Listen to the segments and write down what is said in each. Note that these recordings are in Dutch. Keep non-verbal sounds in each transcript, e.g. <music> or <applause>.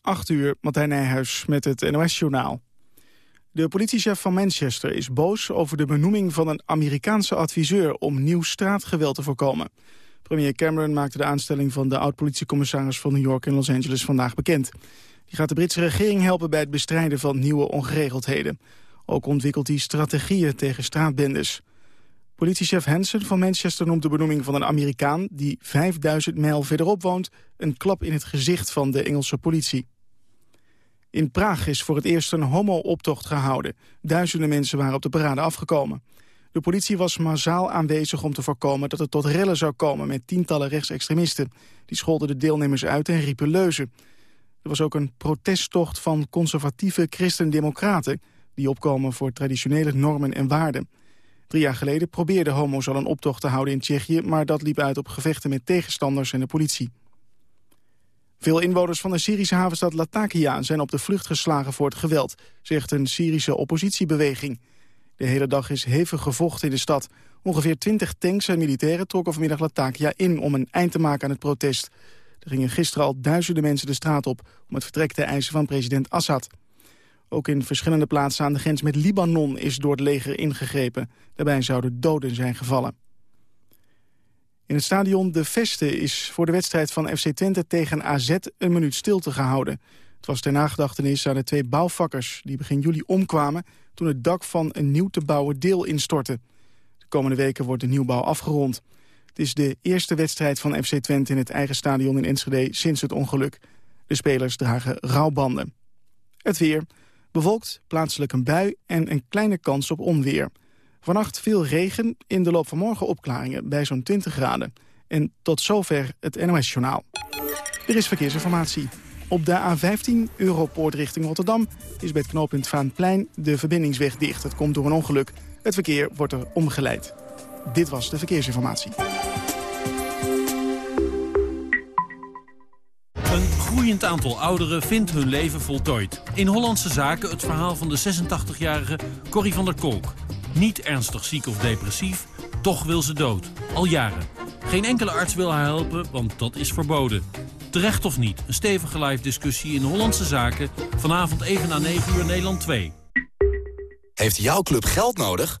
8 uur, Martijn Nijhuis met het NOS-journaal. De politiechef van Manchester is boos over de benoeming van een Amerikaanse adviseur om nieuw straatgeweld te voorkomen. Premier Cameron maakte de aanstelling van de oud-politiecommissaris van New York en Los Angeles vandaag bekend. Die gaat de Britse regering helpen bij het bestrijden van nieuwe ongeregeldheden. Ook ontwikkelt hij strategieën tegen straatbendes. Politiechef Hansen van Manchester noemt de benoeming van een Amerikaan... die 5000 mijl verderop woont, een klap in het gezicht van de Engelse politie. In Praag is voor het eerst een homo-optocht gehouden. Duizenden mensen waren op de parade afgekomen. De politie was massaal aanwezig om te voorkomen dat het tot rellen zou komen... met tientallen rechtsextremisten. Die scholden de deelnemers uit en riepen leuzen. Er was ook een protesttocht van conservatieve christen-democraten... die opkomen voor traditionele normen en waarden. Drie jaar geleden probeerden homo's al een optocht te houden in Tsjechië... maar dat liep uit op gevechten met tegenstanders en de politie. Veel inwoners van de Syrische havenstad Latakia zijn op de vlucht geslagen voor het geweld, zegt een Syrische oppositiebeweging. De hele dag is hevig gevochten in de stad. Ongeveer 20 tanks en militairen trokken vanmiddag Latakia in om een eind te maken aan het protest. Er gingen gisteren al duizenden mensen de straat op om het vertrek te eisen van president Assad. Ook in verschillende plaatsen aan de grens met Libanon is door het leger ingegrepen. Daarbij zouden doden zijn gevallen. In het stadion De Veste is voor de wedstrijd van FC Twente tegen AZ een minuut stilte gehouden. Het was ter nagedachtenis aan de twee bouwvakkers die begin juli omkwamen... toen het dak van een nieuw te bouwen deel instortte. De komende weken wordt de nieuwbouw afgerond. Het is de eerste wedstrijd van FC Twente in het eigen stadion in Enschede sinds het ongeluk. De spelers dragen rouwbanden. Het weer. Bewolkt, plaatselijk een bui en een kleine kans op onweer. Vannacht veel regen, in de loop van morgen opklaringen bij zo'n 20 graden. En tot zover het NOS-journaal. Er is verkeersinformatie. Op de A15 Europoort richting Rotterdam is bij het knooppunt Vaanplein de verbindingsweg dicht. Het komt door een ongeluk. Het verkeer wordt er omgeleid. Dit was de verkeersinformatie. Groeiend aantal ouderen vindt hun leven voltooid. In Hollandse Zaken het verhaal van de 86-jarige Corrie van der Kolk. Niet ernstig ziek of depressief, toch wil ze dood. Al jaren. Geen enkele arts wil haar helpen, want dat is verboden. Terecht of niet, een stevige live discussie in Hollandse Zaken... vanavond even na 9 uur Nederland 2. Heeft jouw club geld nodig?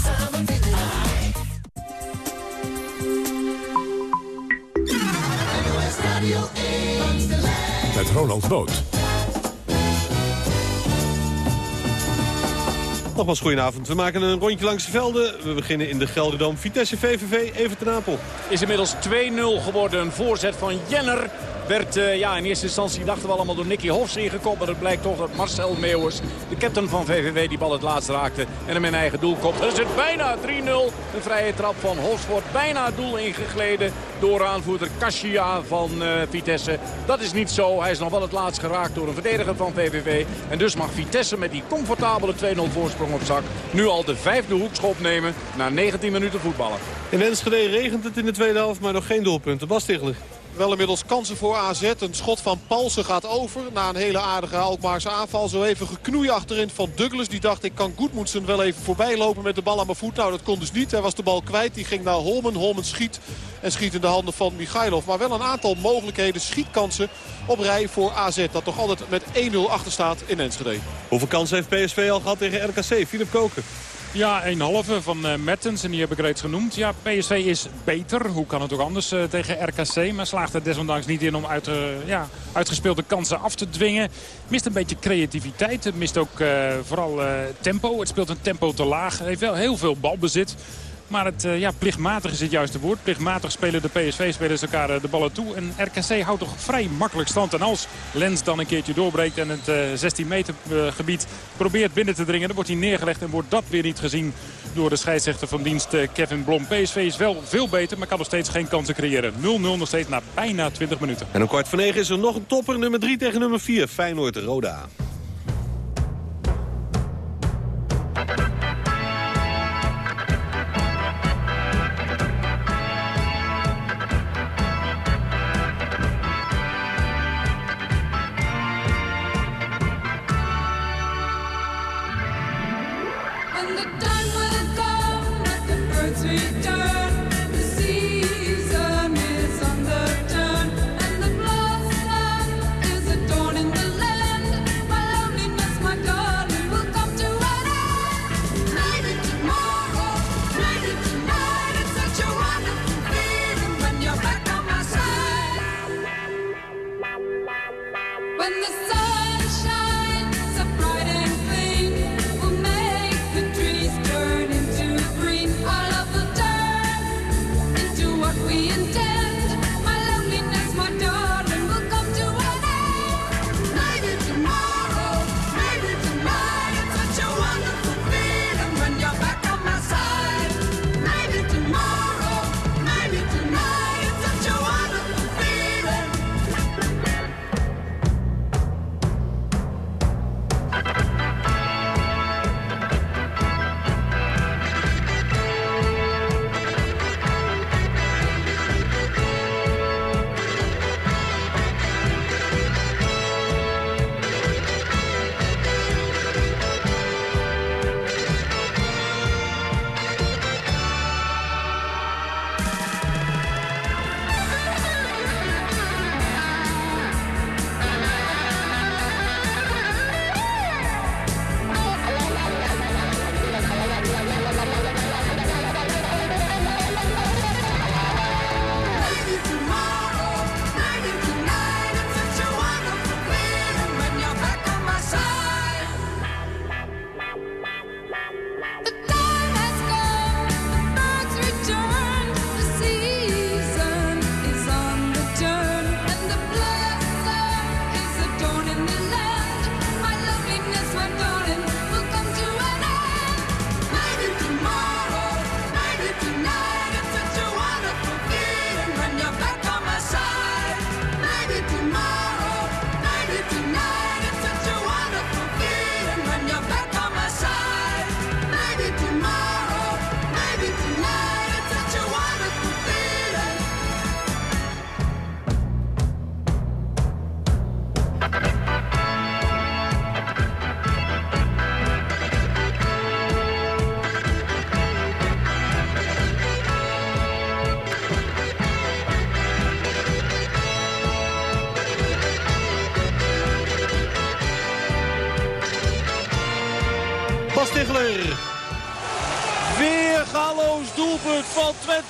Met Ronald Boot. Nogmaals, goedenavond. We maken een rondje langs de velden. We beginnen in de Gelderdoom. Vitesse VVV, even ten Apel. Is inmiddels 2-0 geworden. Een voorzet van Jenner. Werd uh, ja, in eerste instantie dachten we allemaal door Nicky Hofs ingekopt. Maar het blijkt toch dat Marcel Meeuwers, de captain van VVV, die bal het laatst raakte. En hem in eigen doel komt. Er zit bijna 3-0. Een vrije trap van Hofs wordt bijna het doel ingegleden door aanvoerder Kasia van uh, Vitesse. Dat is niet zo. Hij is nog wel het laatst geraakt door een verdediger van VVV. En dus mag Vitesse met die comfortabele 2-0 voorsprong op zak nu al de vijfde hoekschop nemen na 19 minuten voetballen. In Enschede regent het in de tweede helft, maar nog geen doelpunten. Bas Tichler. Wel inmiddels kansen voor AZ. Een schot van Palsen gaat over. Na een hele aardige Alkmaarse aanval. Zo even geknoei achterin van Douglas. Die dacht ik kan Goedmoedsen wel even voorbij lopen met de bal aan mijn voet. Nou dat kon dus niet. Hij was de bal kwijt. Die ging naar Holmen. Holmen schiet. En schiet in de handen van Michailov. Maar wel een aantal mogelijkheden. Schietkansen op rij voor AZ. Dat toch altijd met 1-0 achter staat in Enschede. Hoeveel kansen heeft PSV al gehad tegen RKC? Filip Koken. Ja, een halve van uh, Mertens. En die heb ik reeds genoemd. Ja, PSV is beter. Hoe kan het ook anders uh, tegen RKC? Maar slaagt er desondanks niet in om uit, ja, uitgespeelde kansen af te dwingen. Mist een beetje creativiteit. Mist ook vooral tempo. Het speelt een tempo te laag. Heeft wel heel veel balbezit. Maar het, uh, ja, plichtmatig is het juiste woord. Plichtmatig spelen de PSV-spelers elkaar uh, de ballen toe. En RKC houdt toch vrij makkelijk stand. En als Lens dan een keertje doorbreekt en het uh, 16 meter gebied probeert binnen te dringen... dan wordt hij neergelegd en wordt dat weer niet gezien door de scheidsrechter van dienst Kevin Blom. PSV is wel veel beter, maar kan nog steeds geen kansen creëren. 0-0 nog steeds na bijna 20 minuten. En om kwart voor negen is er nog een topper, nummer 3 tegen nummer 4. Feyenoord in the sun.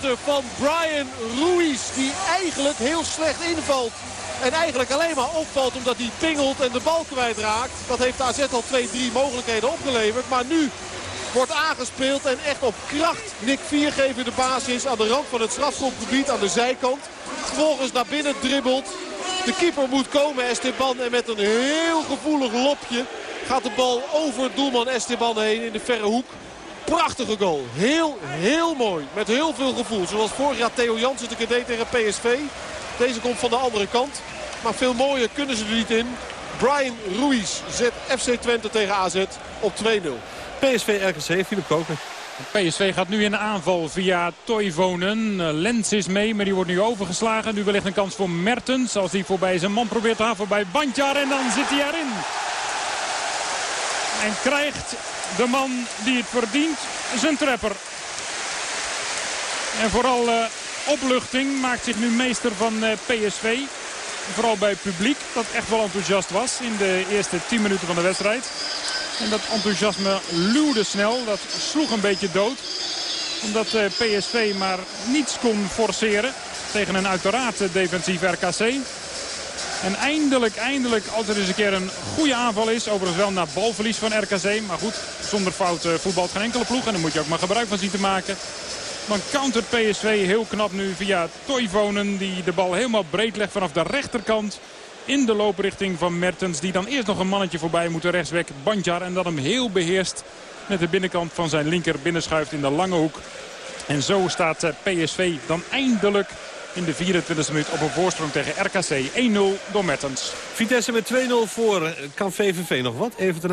Twente van Brian Ruiz. Die eigenlijk heel slecht invalt. En eigenlijk alleen maar opvalt omdat hij pingelt en de bal kwijtraakt. Dat heeft AZ al twee, drie mogelijkheden opgeleverd. Maar nu wordt aangespeeld en echt op kracht Nick Viergever de basis aan de rand van het strafschopgebied aan de zijkant. Vervolgens naar binnen dribbelt. De keeper moet komen Esteban en met een heel gevoelig lopje gaat de bal over doelman Esteban heen in de verre hoek. Prachtige goal. Heel, heel mooi. Met heel veel gevoel. Zoals vorig jaar Theo Jansen de deed tegen PSV. Deze komt van de andere kant. Maar veel mooier kunnen ze er niet in. Brian Ruiz zet FC Twente tegen AZ op 2-0. PSV RKC, Philip Koken. PSV gaat nu in de aanval via Toivonen. Lens is mee, maar die wordt nu overgeslagen. Nu wellicht een kans voor Mertens. Als hij voorbij zijn man probeert te halen voorbij Bandjar. En dan zit hij erin. En krijgt de man die het verdient zijn treffer. En vooral uh, opluchting maakt zich nu meester van uh, PSV. Vooral bij het publiek dat echt wel enthousiast was in de eerste 10 minuten van de wedstrijd. En dat enthousiasme luwde snel. Dat sloeg een beetje dood. Omdat uh, PSV maar niets kon forceren tegen een uiteraard defensief RKC. En eindelijk, eindelijk, als er eens een keer een goede aanval is. Overigens wel naar balverlies van RKC. Maar goed, zonder fout uh, voetbalt geen enkele ploeg. En daar moet je ook maar gebruik van zien te maken. Dan countert PSV heel knap nu via Toivonen. Die de bal helemaal breed legt vanaf de rechterkant. In de looprichting van Mertens. Die dan eerst nog een mannetje voorbij moet rechtsweg. Bandjar. En dan hem heel beheerst met de binnenkant van zijn linker binnenschuift in de lange hoek. En zo staat eh, PSV dan eindelijk in de 24e minuut op een voorsprong tegen RKC. 1-0 door Mertens. Vitesse met 2-0 voor. Kan VVV nog wat? Even ten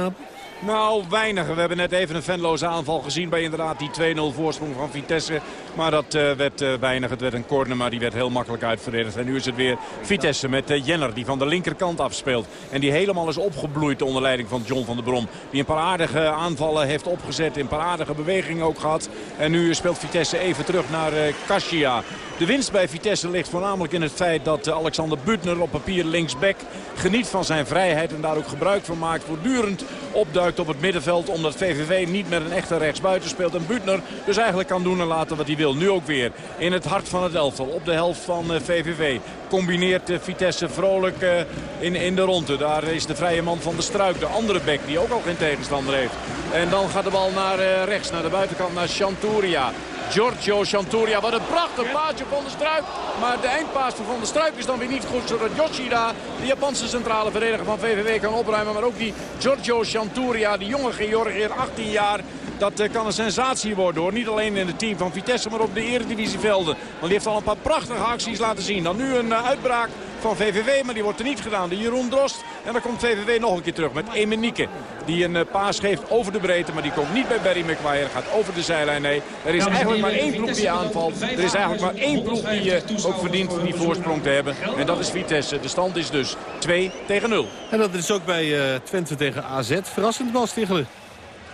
nou, weinig. We hebben net even een venloze aanval gezien bij inderdaad die 2-0 voorsprong van Vitesse. Maar dat uh, werd uh, weinig. Het werd een corner, maar die werd heel makkelijk uitverdedigd. En nu is het weer Vitesse met uh, Jenner die van de linkerkant afspeelt. En die helemaal is opgebloeid onder leiding van John van der Brom. Die een paar aardige aanvallen heeft opgezet. Een paar aardige bewegingen ook gehad. En nu speelt Vitesse even terug naar Kasia. De winst bij Vitesse ligt voornamelijk in het feit dat Alexander Butner op papier linksback geniet van zijn vrijheid. En daar ook gebruik van maakt. Voortdurend opduikt op het middenveld. Omdat VVV niet met een echte rechtsbuiten speelt. En Butner dus eigenlijk kan doen en laten wat hij wil. Nu ook weer in het hart van het elftal. Op de helft van VVV. Eh, Combineert Vitesse vrolijk eh, in, in de ronde. Daar is de vrije man van de Struik. De andere bek die ook al geen tegenstander heeft. En dan gaat de bal naar eh, rechts. Naar de buitenkant naar Chanturia. Giorgio Chanturia. Wat een prachtig paasje van de Struik. Maar de eindpaas van der Struik is dan weer niet goed. Zodat Yoshida, de Japanse centrale verdediger van VVV, kan opruimen. Maar ook die Giorgio Chanturia, die jonge Georgiër, 18 jaar... Dat uh, kan een sensatie worden hoor. Niet alleen in het team van Vitesse, maar op de eredivisievelden. Want die heeft al een paar prachtige acties laten zien. Dan nu een uh, uitbraak van VVV, maar die wordt er niet gedaan. De Jeroen Drost. En dan komt VVV nog een keer terug met Emenieke. Die een uh, paas geeft over de breedte, maar die komt niet bij Barry McGuire. Gaat over de zijlijn. Nee, er is eigenlijk maar één ploeg die aanvalt. Er is eigenlijk maar één ploeg die je ook verdient die voorsprong te hebben. En dat is Vitesse. De stand is dus 2 tegen 0. En dat is ook bij Twente tegen AZ. Verrassend was Tichelen.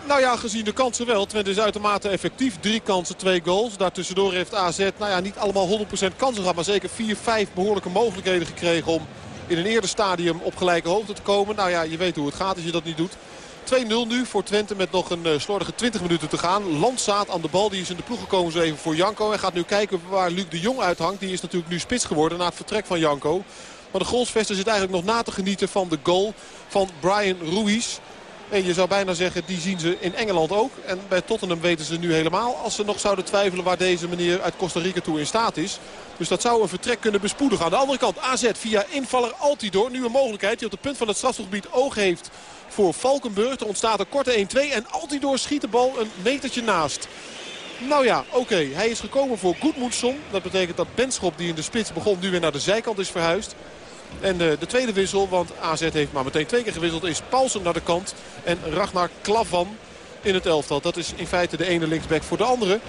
Nou ja, gezien de kansen wel. Twente is uitermate effectief. Drie kansen, twee goals. Daartussendoor heeft AZ nou ja, niet allemaal 100% kansen gehad. Maar zeker vier, vijf behoorlijke mogelijkheden gekregen om in een eerder stadium op gelijke hoogte te komen. Nou ja, je weet hoe het gaat als je dat niet doet. 2-0 nu voor Twente met nog een uh, slordige 20 minuten te gaan. Landzaat aan de bal. Die is in de ploeg gekomen zo even voor Janko. En gaat nu kijken waar Luc de Jong uithangt. Die is natuurlijk nu spits geworden na het vertrek van Janko. Maar de goalsvester zit eigenlijk nog na te genieten van de goal van Brian Ruiz. Je zou bijna zeggen, die zien ze in Engeland ook. En bij Tottenham weten ze nu helemaal als ze nog zouden twijfelen waar deze meneer uit Costa Rica toe in staat is. Dus dat zou een vertrek kunnen bespoedigen. Aan de andere kant AZ via invaller Altidor. Nu een mogelijkheid die op het punt van het strafgebied oog heeft voor Valkenburg. Er ontstaat een korte 1-2 en Altidor schiet de bal een metertje naast. Nou ja, oké. Hij is gekomen voor Goedmoedson. Dat betekent dat Benschop die in de spits begon nu weer naar de zijkant is verhuisd. En de, de, tweede wissel, want AZ heeft maar meteen twee keer gewisseld, is Paulsen naar de kant. En Ragnar Klavan in het elftal. Dat is in feite de ene linksback voor de andere.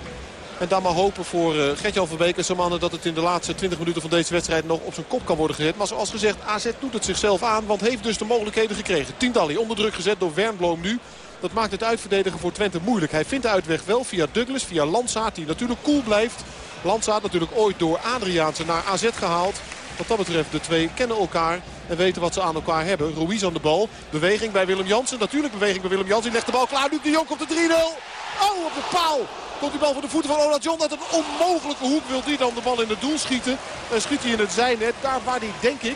En dan maar hopen voor uh, Gertjan van Beek en zijn mannen dat het in de laatste 20 minuten van deze wedstrijd nog op zijn kop kan worden gezet. Maar zoals gezegd, AZ doet het zichzelf aan, want heeft dus de mogelijkheden gekregen. Tiendalli onder druk gezet door Wernbloem nu. Dat maakt het uitverdedigen voor Twente moeilijk. Hij vindt de uitweg wel via Douglas, via Landsaat, die natuurlijk cool blijft. Landsaat natuurlijk ooit door Adriaanse naar AZ gehaald. Wat dat betreft, de twee kennen elkaar en weten wat ze aan elkaar hebben. Ruiz aan de bal. Beweging bij Willem Jansen. Natuurlijk beweging bij Willem Jansen. Legt de bal klaar. Nu de Jong op de 3-0. Oh, op de paal. Komt die bal voor de voeten van Ola John. Uit een onmogelijke hoek wil die dan de bal in het doel schieten. En schiet hij in het zijnet. Daar waar hij, denk ik,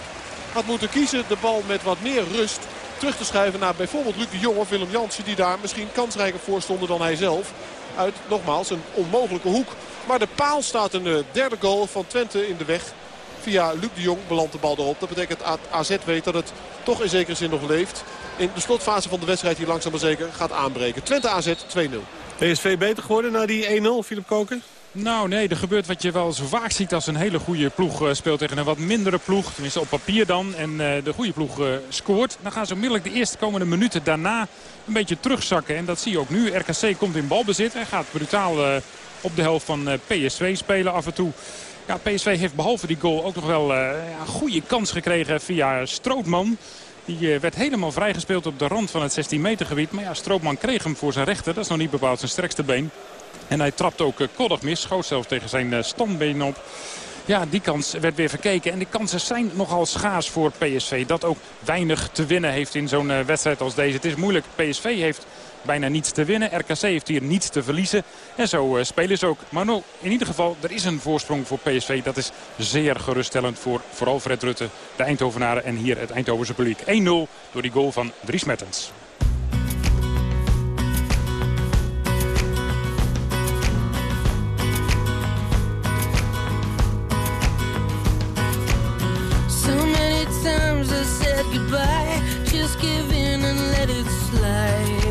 had moeten kiezen de bal met wat meer rust terug te schuiven naar bijvoorbeeld Luc de Jong of Willem Jansen. Die daar misschien kansrijker voor stonden dan hij zelf. Uit nogmaals een onmogelijke hoek. Maar de paal staat een eh, derde goal van Twente in de weg. Via Luc de Jong belandt de bal erop. Dat betekent dat AZ weet dat het toch in zekere zin nog leeft. In de slotfase van de wedstrijd die langzaam maar zeker gaat aanbreken. Twente AZ 2-0. PSV beter geworden na die 1-0, Philip Koken? Nou nee, er gebeurt wat je wel zo vaak ziet als een hele goede ploeg uh, speelt tegen een wat mindere ploeg. Tenminste op papier dan. En uh, de goede ploeg uh, scoort. Dan gaan ze onmiddellijk de eerste komende minuten daarna een beetje terugzakken. En dat zie je ook nu. RKC komt in balbezit en gaat brutaal op de helft van PSV spelen af en toe. PSV heeft behalve die goal ook nog wel ja, een goede kans gekregen via Strootman. Die werd helemaal vrijgespeeld op de rand van het 16 meter gebied. Maar ja, Strootman kreeg hem voor zijn rechter. Dat is nog niet bepaald zijn sterkste been. En hij trapt ook koddig mis. Schoot zelfs tegen zijn standbeen op. Ja, die kans werd weer verkeken. En de kansen zijn nogal schaars voor PSV. Dat ook weinig te winnen heeft in zo'n wedstrijd als deze. Het is moeilijk. PSV heeft bijna niets te winnen. RKC heeft hier niets te verliezen. En zo uh, spelen ze ook. Maar no, in ieder geval, er is een voorsprong voor PSV. Dat is zeer geruststellend voor vooral Fred Rutte, de Eindhovenaren en hier het Eindhovense publiek. 1-0 door die goal van Dries Mertens. Goodbye Just give in and let it slide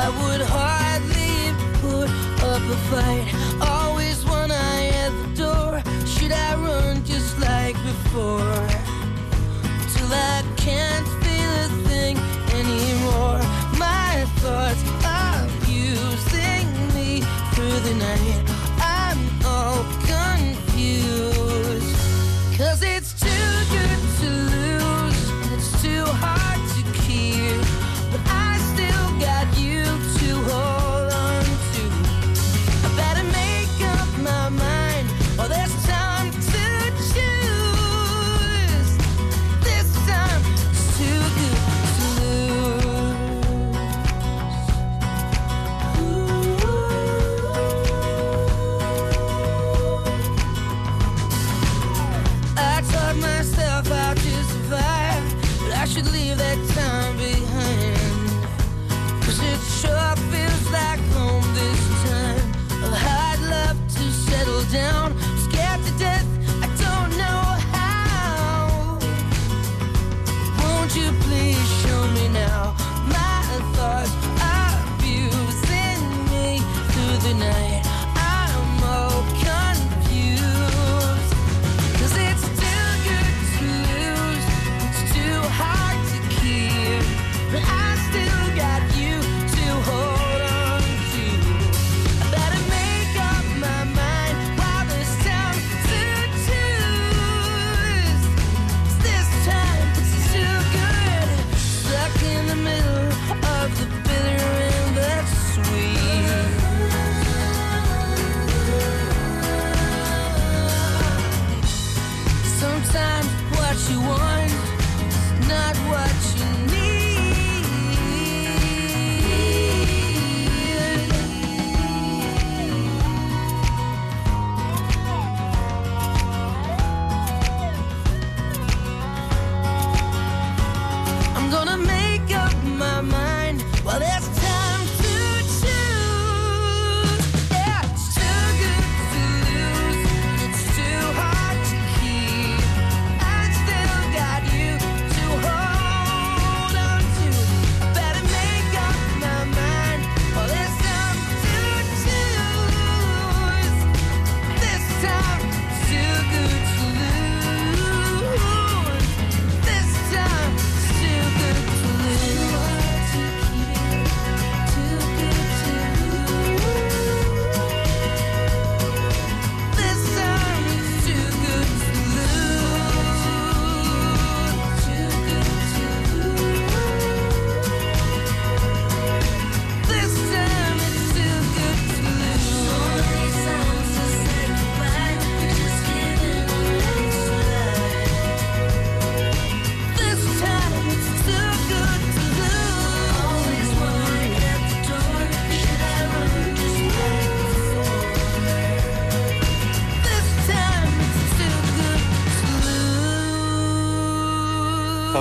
I would hardly put up a fight. Always one eye at the door. Should I run just like before? Till I can't feel a thing anymore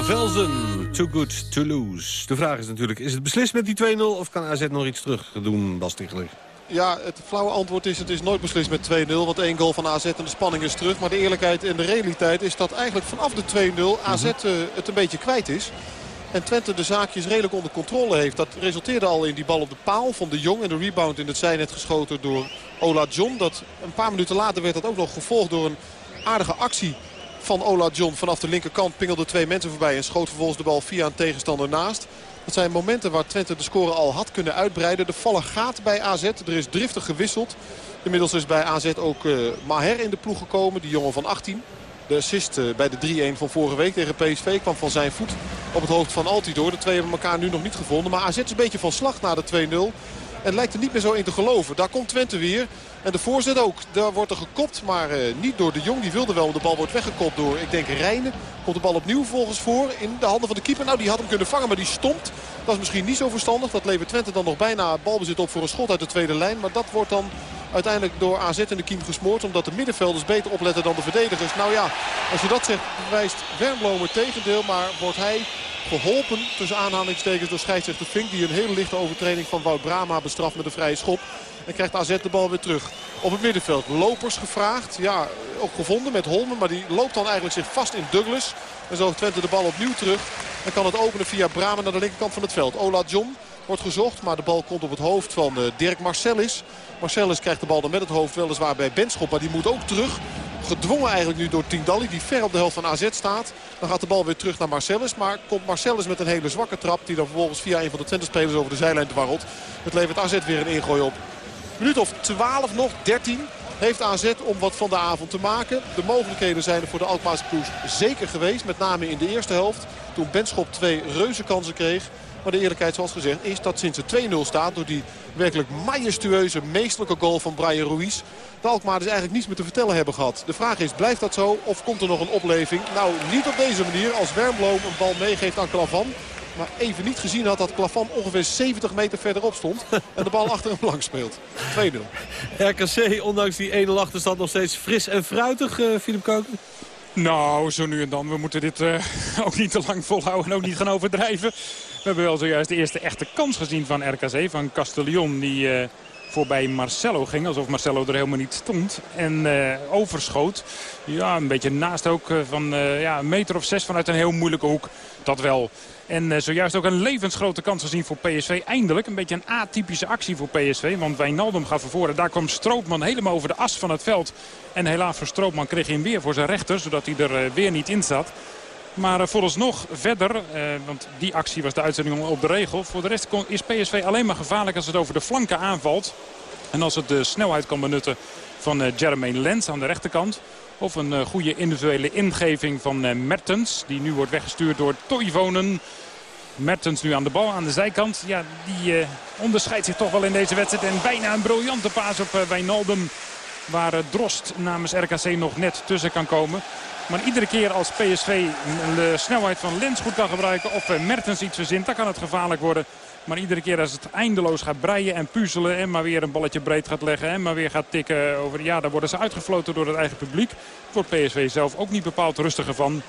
Velzen, too good to lose. De vraag is natuurlijk, is het beslist met die 2-0 of kan AZ nog iets terug doen, Bas Tichler? Ja, het flauwe antwoord is het is nooit beslist met 2-0. Want één goal van AZ en de spanning is terug. Maar de eerlijkheid en de realiteit is dat eigenlijk vanaf de 2-0 AZ uh, het een beetje kwijt is. En Twente de zaakjes redelijk onder controle heeft. Dat resulteerde al in die bal op de paal van de Jong. En de rebound in het zijnet geschoten door Ola John. Dat een paar minuten later werd dat ook nog gevolgd door een aardige actie van Ola John. Vanaf de linkerkant pingelde twee mensen voorbij. En schoot vervolgens de bal via een tegenstander naast. Dat zijn momenten waar Twente de score al had kunnen uitbreiden. De vallen gaat bij AZ. Er is driftig gewisseld. Inmiddels is bij AZ ook uh, Maher in de ploeg gekomen. Die jongen van 18. De assist uh, bij de 3-1 van vorige week tegen PSV kwam van zijn voet op het hoofd van Altidoor. De twee hebben elkaar nu nog niet gevonden. Maar AZ is een beetje van slag na de 2-0. En lijkt er niet meer zo in te geloven. Daar komt Twente weer. En de voorzet ook. Daar wordt er gekopt, maar uh, niet door de Jong. Die wilde wel, de bal wordt weggekopt door, ik denk, Rijnen. Komt de bal opnieuw volgens voor in de handen van de keeper. Nou, die had hem kunnen vangen, maar die stomt. Dat is misschien niet zo verstandig. Dat levert Twente dan nog bijna balbezit op voor een schot uit de tweede lijn. Maar dat wordt dan uiteindelijk door AZ in de kiem gesmoord. Omdat de middenvelders beter opletten dan de verdedigers. Nou ja, als je dat zegt, bewijst Wernbloem het tegendeel. Maar wordt hij geholpen tussen aanhalingstekens door scheidsrechter Fink. Die een hele lichte overtreding van Wout Brama bestraft met een vrije schop. En krijgt AZ de bal weer terug. Op het middenveld lopers gevraagd. Ja, ook gevonden met Holmen. Maar die loopt dan eigenlijk zich vast in Douglas. En zo Twente de bal opnieuw terug. En kan het openen via Brama naar de linkerkant van het veld. Ola John wordt gezocht. Maar de bal komt op het hoofd van Dirk Marcellis. Marcellus krijgt de bal dan met het hoofd weliswaar bij Benschop. Maar die moet ook terug. Gedwongen eigenlijk nu door Tindalli die ver op de helft van AZ staat. Dan gaat de bal weer terug naar Marcellus. Maar komt Marcellus met een hele zwakke trap. Die dan vervolgens via een van de Twente-spelers over de zijlijn dwarrelt. Het levert AZ weer een ingooi op. Minuut of 12 nog, 13 heeft AZ om wat van de avond te maken. De mogelijkheden zijn er voor de Alkmaarse ploeg zeker geweest. Met name in de eerste helft. Toen Benschop twee reuze kansen kreeg. Maar de eerlijkheid zoals gezegd is dat sinds het 2-0 staat... door die werkelijk majestueuze, meestelijke goal van Brian Ruiz... de Alkmaar dus eigenlijk niets meer te vertellen hebben gehad. De vraag is, blijft dat zo of komt er nog een opleving? Nou, niet op deze manier. Als Wermloom een bal meegeeft aan Klavan... Maar even niet gezien had dat Klavan ongeveer 70 meter verderop stond. En de bal achter hem langs speelt. 2-0. <laughs> RKC, ondanks die 1-0 achterstand, nog steeds fris en fruitig, uh, Philip Koken. Nou, zo nu en dan. We moeten dit uh, <laughs> ook niet te lang volhouden en ook niet gaan overdrijven. We hebben wel zojuist de eerste echte kans gezien van RKC, van Castellon. Die uh, voorbij Marcelo ging, alsof Marcelo er helemaal niet stond. En uh, overschoot. Ja, een beetje naast ook van ja, een meter of zes vanuit een heel moeilijke hoek. Dat wel. En zojuist ook een levensgrote kans gezien voor PSV. Eindelijk een beetje een atypische actie voor PSV. Want Wijnaldum gaat vervoren. Daar kwam Stroopman helemaal over de as van het veld. En helaas voor Stroopman kreeg hij hem weer voor zijn rechter. Zodat hij er weer niet in zat. Maar uh, vooralsnog verder, uh, want die actie was de uitzending op de regel. Voor de rest is PSV alleen maar gevaarlijk als het over de flanken aanvalt. En als het de snelheid kan benutten van uh, Jermaine Lens aan de rechterkant. Of een goede individuele ingeving van Mertens. Die nu wordt weggestuurd door Toivonen. Mertens nu aan de bal aan de zijkant. Ja, die onderscheidt zich toch wel in deze wedstrijd. En bijna een briljante paas op Wijnaldum. Waar Drost namens RKC nog net tussen kan komen. Maar iedere keer als PSV de snelheid van Lens goed kan gebruiken... of Mertens iets verzint, dan kan het gevaarlijk worden. Maar iedere keer als het eindeloos gaat breien en puzzelen... en maar weer een balletje breed gaat leggen en maar weer gaat tikken over... ja, dan worden ze uitgefloten door het eigen publiek. Wordt PSV zelf ook niet bepaald rustiger van.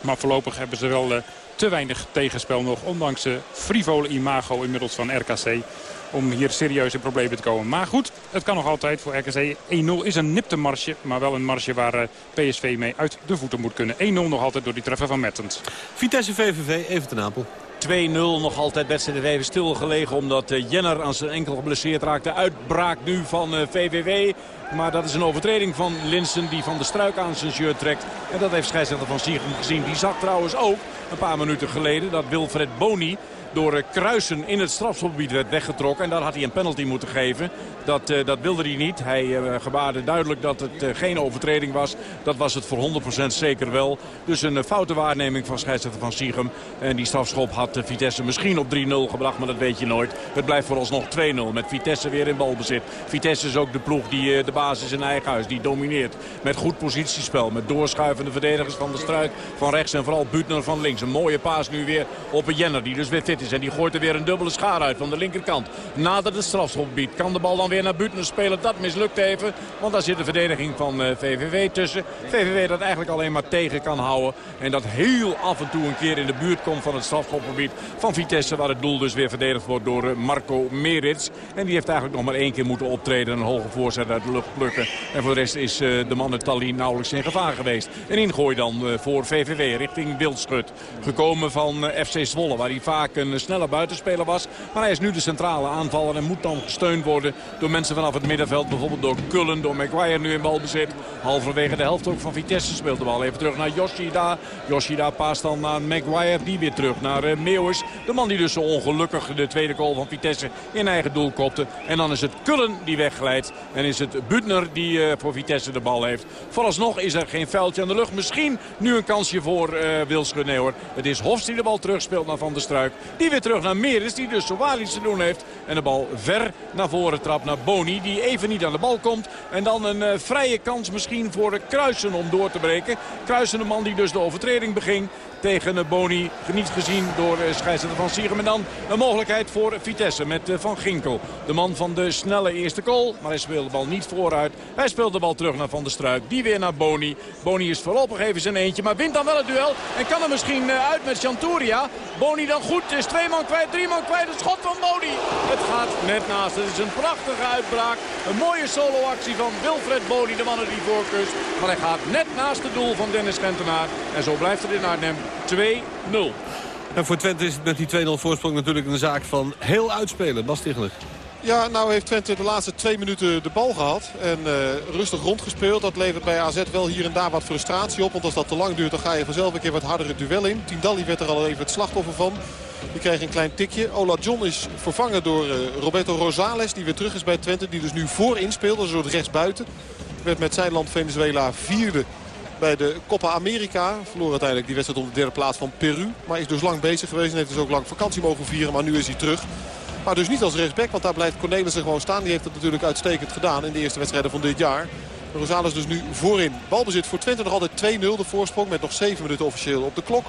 Maar voorlopig hebben ze wel uh, te weinig tegenspel nog. Ondanks de frivole imago inmiddels van RKC. Om hier serieus in problemen te komen. Maar goed, het kan nog altijd voor RKC. 1-0 is een nipte marsje. Maar wel een marsje waar uh, PSV mee uit de voeten moet kunnen. 1-0 nog altijd door die treffer van Mertens. Vitesse VVV, even ten Apel. 2-0 nog altijd wedstrijd even stilgelegen omdat uh, Jenner aan zijn enkel geblesseerd raakte. Uitbraak nu van uh, VVV. Maar dat is een overtreding van Linsen die van de struik aan zijn shirt trekt. En dat heeft scheidsrechter van Siegem gezien. Die zag trouwens ook een paar minuten geleden dat Wilfred Boni door Kruisen in het strafschopgebied werd weggetrokken. En daar had hij een penalty moeten geven. Dat, uh, dat wilde hij niet. Hij uh, gebaarde duidelijk dat het geen overtreding was. Dat was het voor 100% zeker wel. Dus een foute waarneming van scheidsrechter van Siegem. En die strafschop had Vitesse misschien op 3-0 gebracht, maar dat weet je nooit. Het blijft vooralsnog 2-0 met Vitesse weer in balbezit. Vitesse is ook de ploeg die de basis in eigen huis, die domineert. Met goed positiespel, met doorschuivende verdedigers van de struik van rechts en vooral Butner van links. Een mooie paas nu weer op een Jenner die dus weer fit En die gooit er weer een dubbele schaar uit van de linkerkant. Nadat het strafschopgebied kan de bal dan weer naar Butner spelen. Dat mislukt even, want daar zit de verdediging van VVV tussen. VVV dat eigenlijk alleen maar tegen kan houden. En dat heel af en toe een keer in de buurt komt van het strafschopgebied van Vitesse. Waar het doel dus weer verdedigd wordt door Marco Merits. En die heeft eigenlijk nog maar één keer moeten optreden. Een hoge voorzet uit de lucht plukken. En voor de rest is de man Tallinn nauwelijks in gevaar geweest. Een ingooi dan voor VVV richting Wildschut. Gekomen van FC Zwolle, waar hij vaak een snelle buitenspeler was. Maar hij is nu de centrale aanvaller en moet dan gesteund worden door mensen vanaf het middenveld. Bijvoorbeeld door Kullen, door Maguire nu in balbezit. Halverwege de helft ook van Vitesse speelt de bal even terug naar Yoshida. Yoshida paast dan naar Maguire, die weer terug naar uh, Meeuwis. De man die dus zo ongelukkig de tweede goal van Vitesse in eigen doel kopte. En dan is het Kullen die wegglijdt. En is het Butner die uh, voor Vitesse de bal heeft. Vooralsnog is er geen vuiltje aan de lucht. Misschien nu een kansje voor uh. Nee hoor, het is Hofs die de bal terugspeelt naar Van der Struik. Die weer terug naar Meres, die dus zowaar iets te doen heeft. En de bal ver naar voren trapt naar Boni, die even niet aan de bal komt. En dan een uh, vrije kans misschien voor Kruisen om door te breken. Kruisen, de man die dus de overtreding beging tegen Boni. Niet gezien door scheidsrechter van Siegem. En dan een mogelijkheid voor Vitesse met Van Ginkel. De man van de snelle eerste goal. Maar hij speelt de bal niet vooruit. Hij speelt de bal terug naar Van der Struik. Die weer naar Boni. Boni is voorlopig even zijn eentje. Maar wint dan wel het duel. En kan er misschien uit met Chanturia. Boni dan goed. Is twee man kwijt. Drie man kwijt. Het schot van Boni. Het gaat net naast. Het is een prachtige uitbraak. Een mooie soloactie van Wilfred Boni. De mannen die voorkust. Maar hij gaat net naast het doel van Dennis Gentenaar. En zo blijft het in Arnhem 2-0. En voor Twente is het met die 2-0 voorsprong natuurlijk een zaak van heel uitspelen. Bas. Ja, nou heeft Twente de laatste twee minuten de bal gehad. En uh, rustig rondgespeeld. Dat levert bij AZ wel hier en daar wat frustratie op. Want als dat te lang duurt, dan ga je vanzelf een keer wat harder het duel in. Tindalli werd er al even het slachtoffer van. Die kreeg een klein tikje. Ola John is vervangen door uh, Roberto Rosales. Die weer terug is bij Twente. Die dus nu voorin speelt. Een soort rechtsbuiten. Werd met zijn land Venezuela vierde bij de Copa America. Verloor uiteindelijk die wedstrijd op de derde plaats van Peru. Maar is dus lang bezig geweest en heeft dus ook lang vakantie mogen vieren. Maar nu is hij terug. Maar dus niet als rechtsback, want daar blijft Cornelissen gewoon staan. Die heeft het natuurlijk uitstekend gedaan in de eerste wedstrijden van dit jaar. Rosales dus nu voorin. Balbezit voor Twente nog altijd 2-0 de voorsprong met nog 7 minuten officieel op de klok.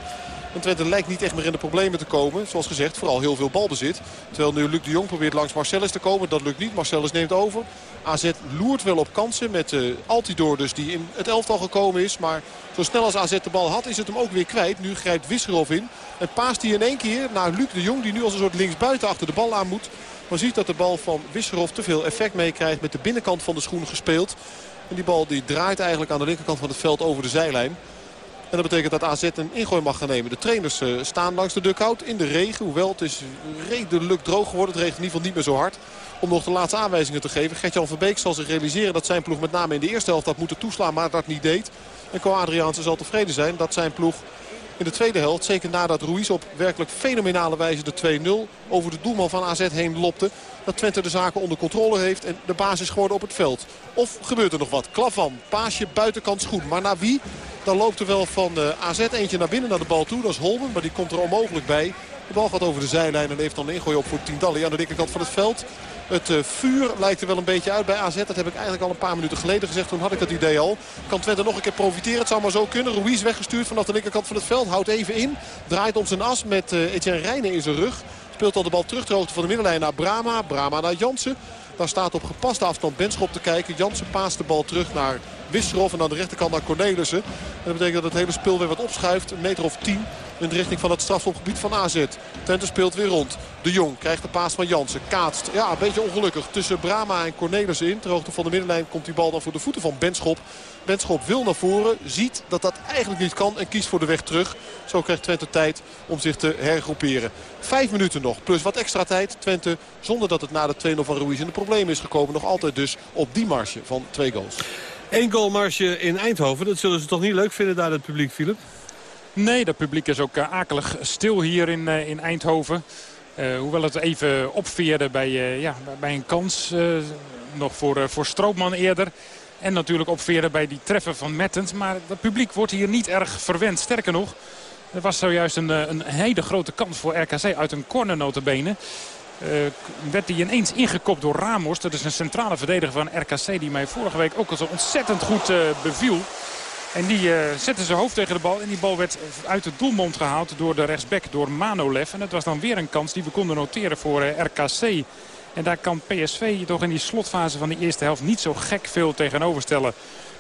En Twente lijkt niet echt meer in de problemen te komen. Zoals gezegd, vooral heel veel balbezit. Terwijl nu Luc de Jong probeert langs Marcellus te komen. Dat lukt niet. Marcellus neemt over. AZ loert wel op kansen met uh, Altidor dus die in het elftal gekomen is. Maar zo snel als AZ de bal had is het hem ook weer kwijt. Nu grijpt Wisserov in. En paast hij in één keer naar Luc de Jong die nu als een soort linksbuiten achter de bal aan moet. Maar ziet dat de bal van Wisserov te veel effect meekrijgt met de binnenkant van de schoen gespeeld. En die bal die draait eigenlijk aan de linkerkant van het veld over de zijlijn. Dat betekent dat AZ een ingooi mag gaan nemen. De trainers uh, staan langs de dugout in de regen. Hoewel het is redelijk droog geworden. Het regent in ieder geval niet meer zo hard. Om nog de laatste aanwijzingen te geven. Gertjan van Beek zal zich realiseren dat zijn ploeg met name in de eerste helft had moeten toeslaan. Maar dat niet deed. En Co Adriaanse zal tevreden zijn dat zijn ploeg in de tweede helft. Zeker nadat Ruiz op werkelijk fenomenale wijze de 2-0 over de doelman van AZ heen lopte. Dat Twente de zaken onder controle heeft en de basis geworden op het veld. Of gebeurt er nog wat? Klavan, paasje, buitenkant schoen. Maar naar wie? Dan loopt er wel van uh, AZ eentje naar binnen naar de bal toe. Dat is Holmen, maar die komt er onmogelijk bij. De bal gaat over de zijlijn en heeft dan een ingooi op voor Tindalli aan de linkerkant van het veld. Het uh, vuur lijkt er wel een beetje uit bij AZ. Dat heb ik eigenlijk al een paar minuten geleden gezegd. Toen had ik dat idee al. Kan Twente nog een keer profiteren? Het zou maar zo kunnen. Ruiz weggestuurd vanaf de linkerkant van het veld. Houdt even in. Draait om zijn as met uh, Etienne Rijnen in zijn rug. Speelt al de bal terug de van de middenlijn naar Brama. Brama naar Jansen. Daar staat op gepaste afstand Benschop te kijken. Jansen paast de bal terug naar Wisserov en aan de rechterkant naar Cornelissen. En dat betekent dat het hele spel weer wat opschuift. Een meter of tien in de richting van het strafschopgebied van AZ. Twente speelt weer rond. De Jong krijgt de paas van Jansen. Kaatst. Ja, een beetje ongelukkig. Tussen Brama en Cornelissen in. Ter hoogte van de middenlijn komt die bal dan voor de voeten van Benschop. Benschop wil naar voren. Ziet dat dat eigenlijk niet kan. En kiest voor de weg terug. Zo krijgt Twente tijd om zich te hergroeperen. Vijf minuten nog. Plus wat extra tijd. Twente zonder dat het na de 2-0 van Ruiz in de problemen is gekomen. Nog altijd dus op die marge van twee goals. Eén goalmarge in Eindhoven. Dat zullen ze toch niet leuk vinden daar het publiek, Philip? Nee, dat publiek is ook uh, akelig stil hier in, uh, in Eindhoven. Uh, hoewel het even opveerde bij, ja, bij een kans. nog voor, voor Stroopman eerder. En natuurlijk opveerde bij die treffer van Mettens. Maar het publiek wordt hier niet erg verwend. Sterker nog, er was zojuist een, een hele grote kans voor RKC uit een corner notabene. Werd hij ineens ingekopt door Ramos. Dat is een centrale verdediger van RKC die mij vorige week ook al zo ontzettend goed beviel. En die uh, zette zijn hoofd tegen de bal. En die bal werd uit de doelmond gehaald door de rechtsback, door Manolev. En dat was dan weer een kans die we konden noteren voor uh, RKC. En daar kan PSV toch in die slotfase van de eerste helft niet zo gek veel tegenover stellen.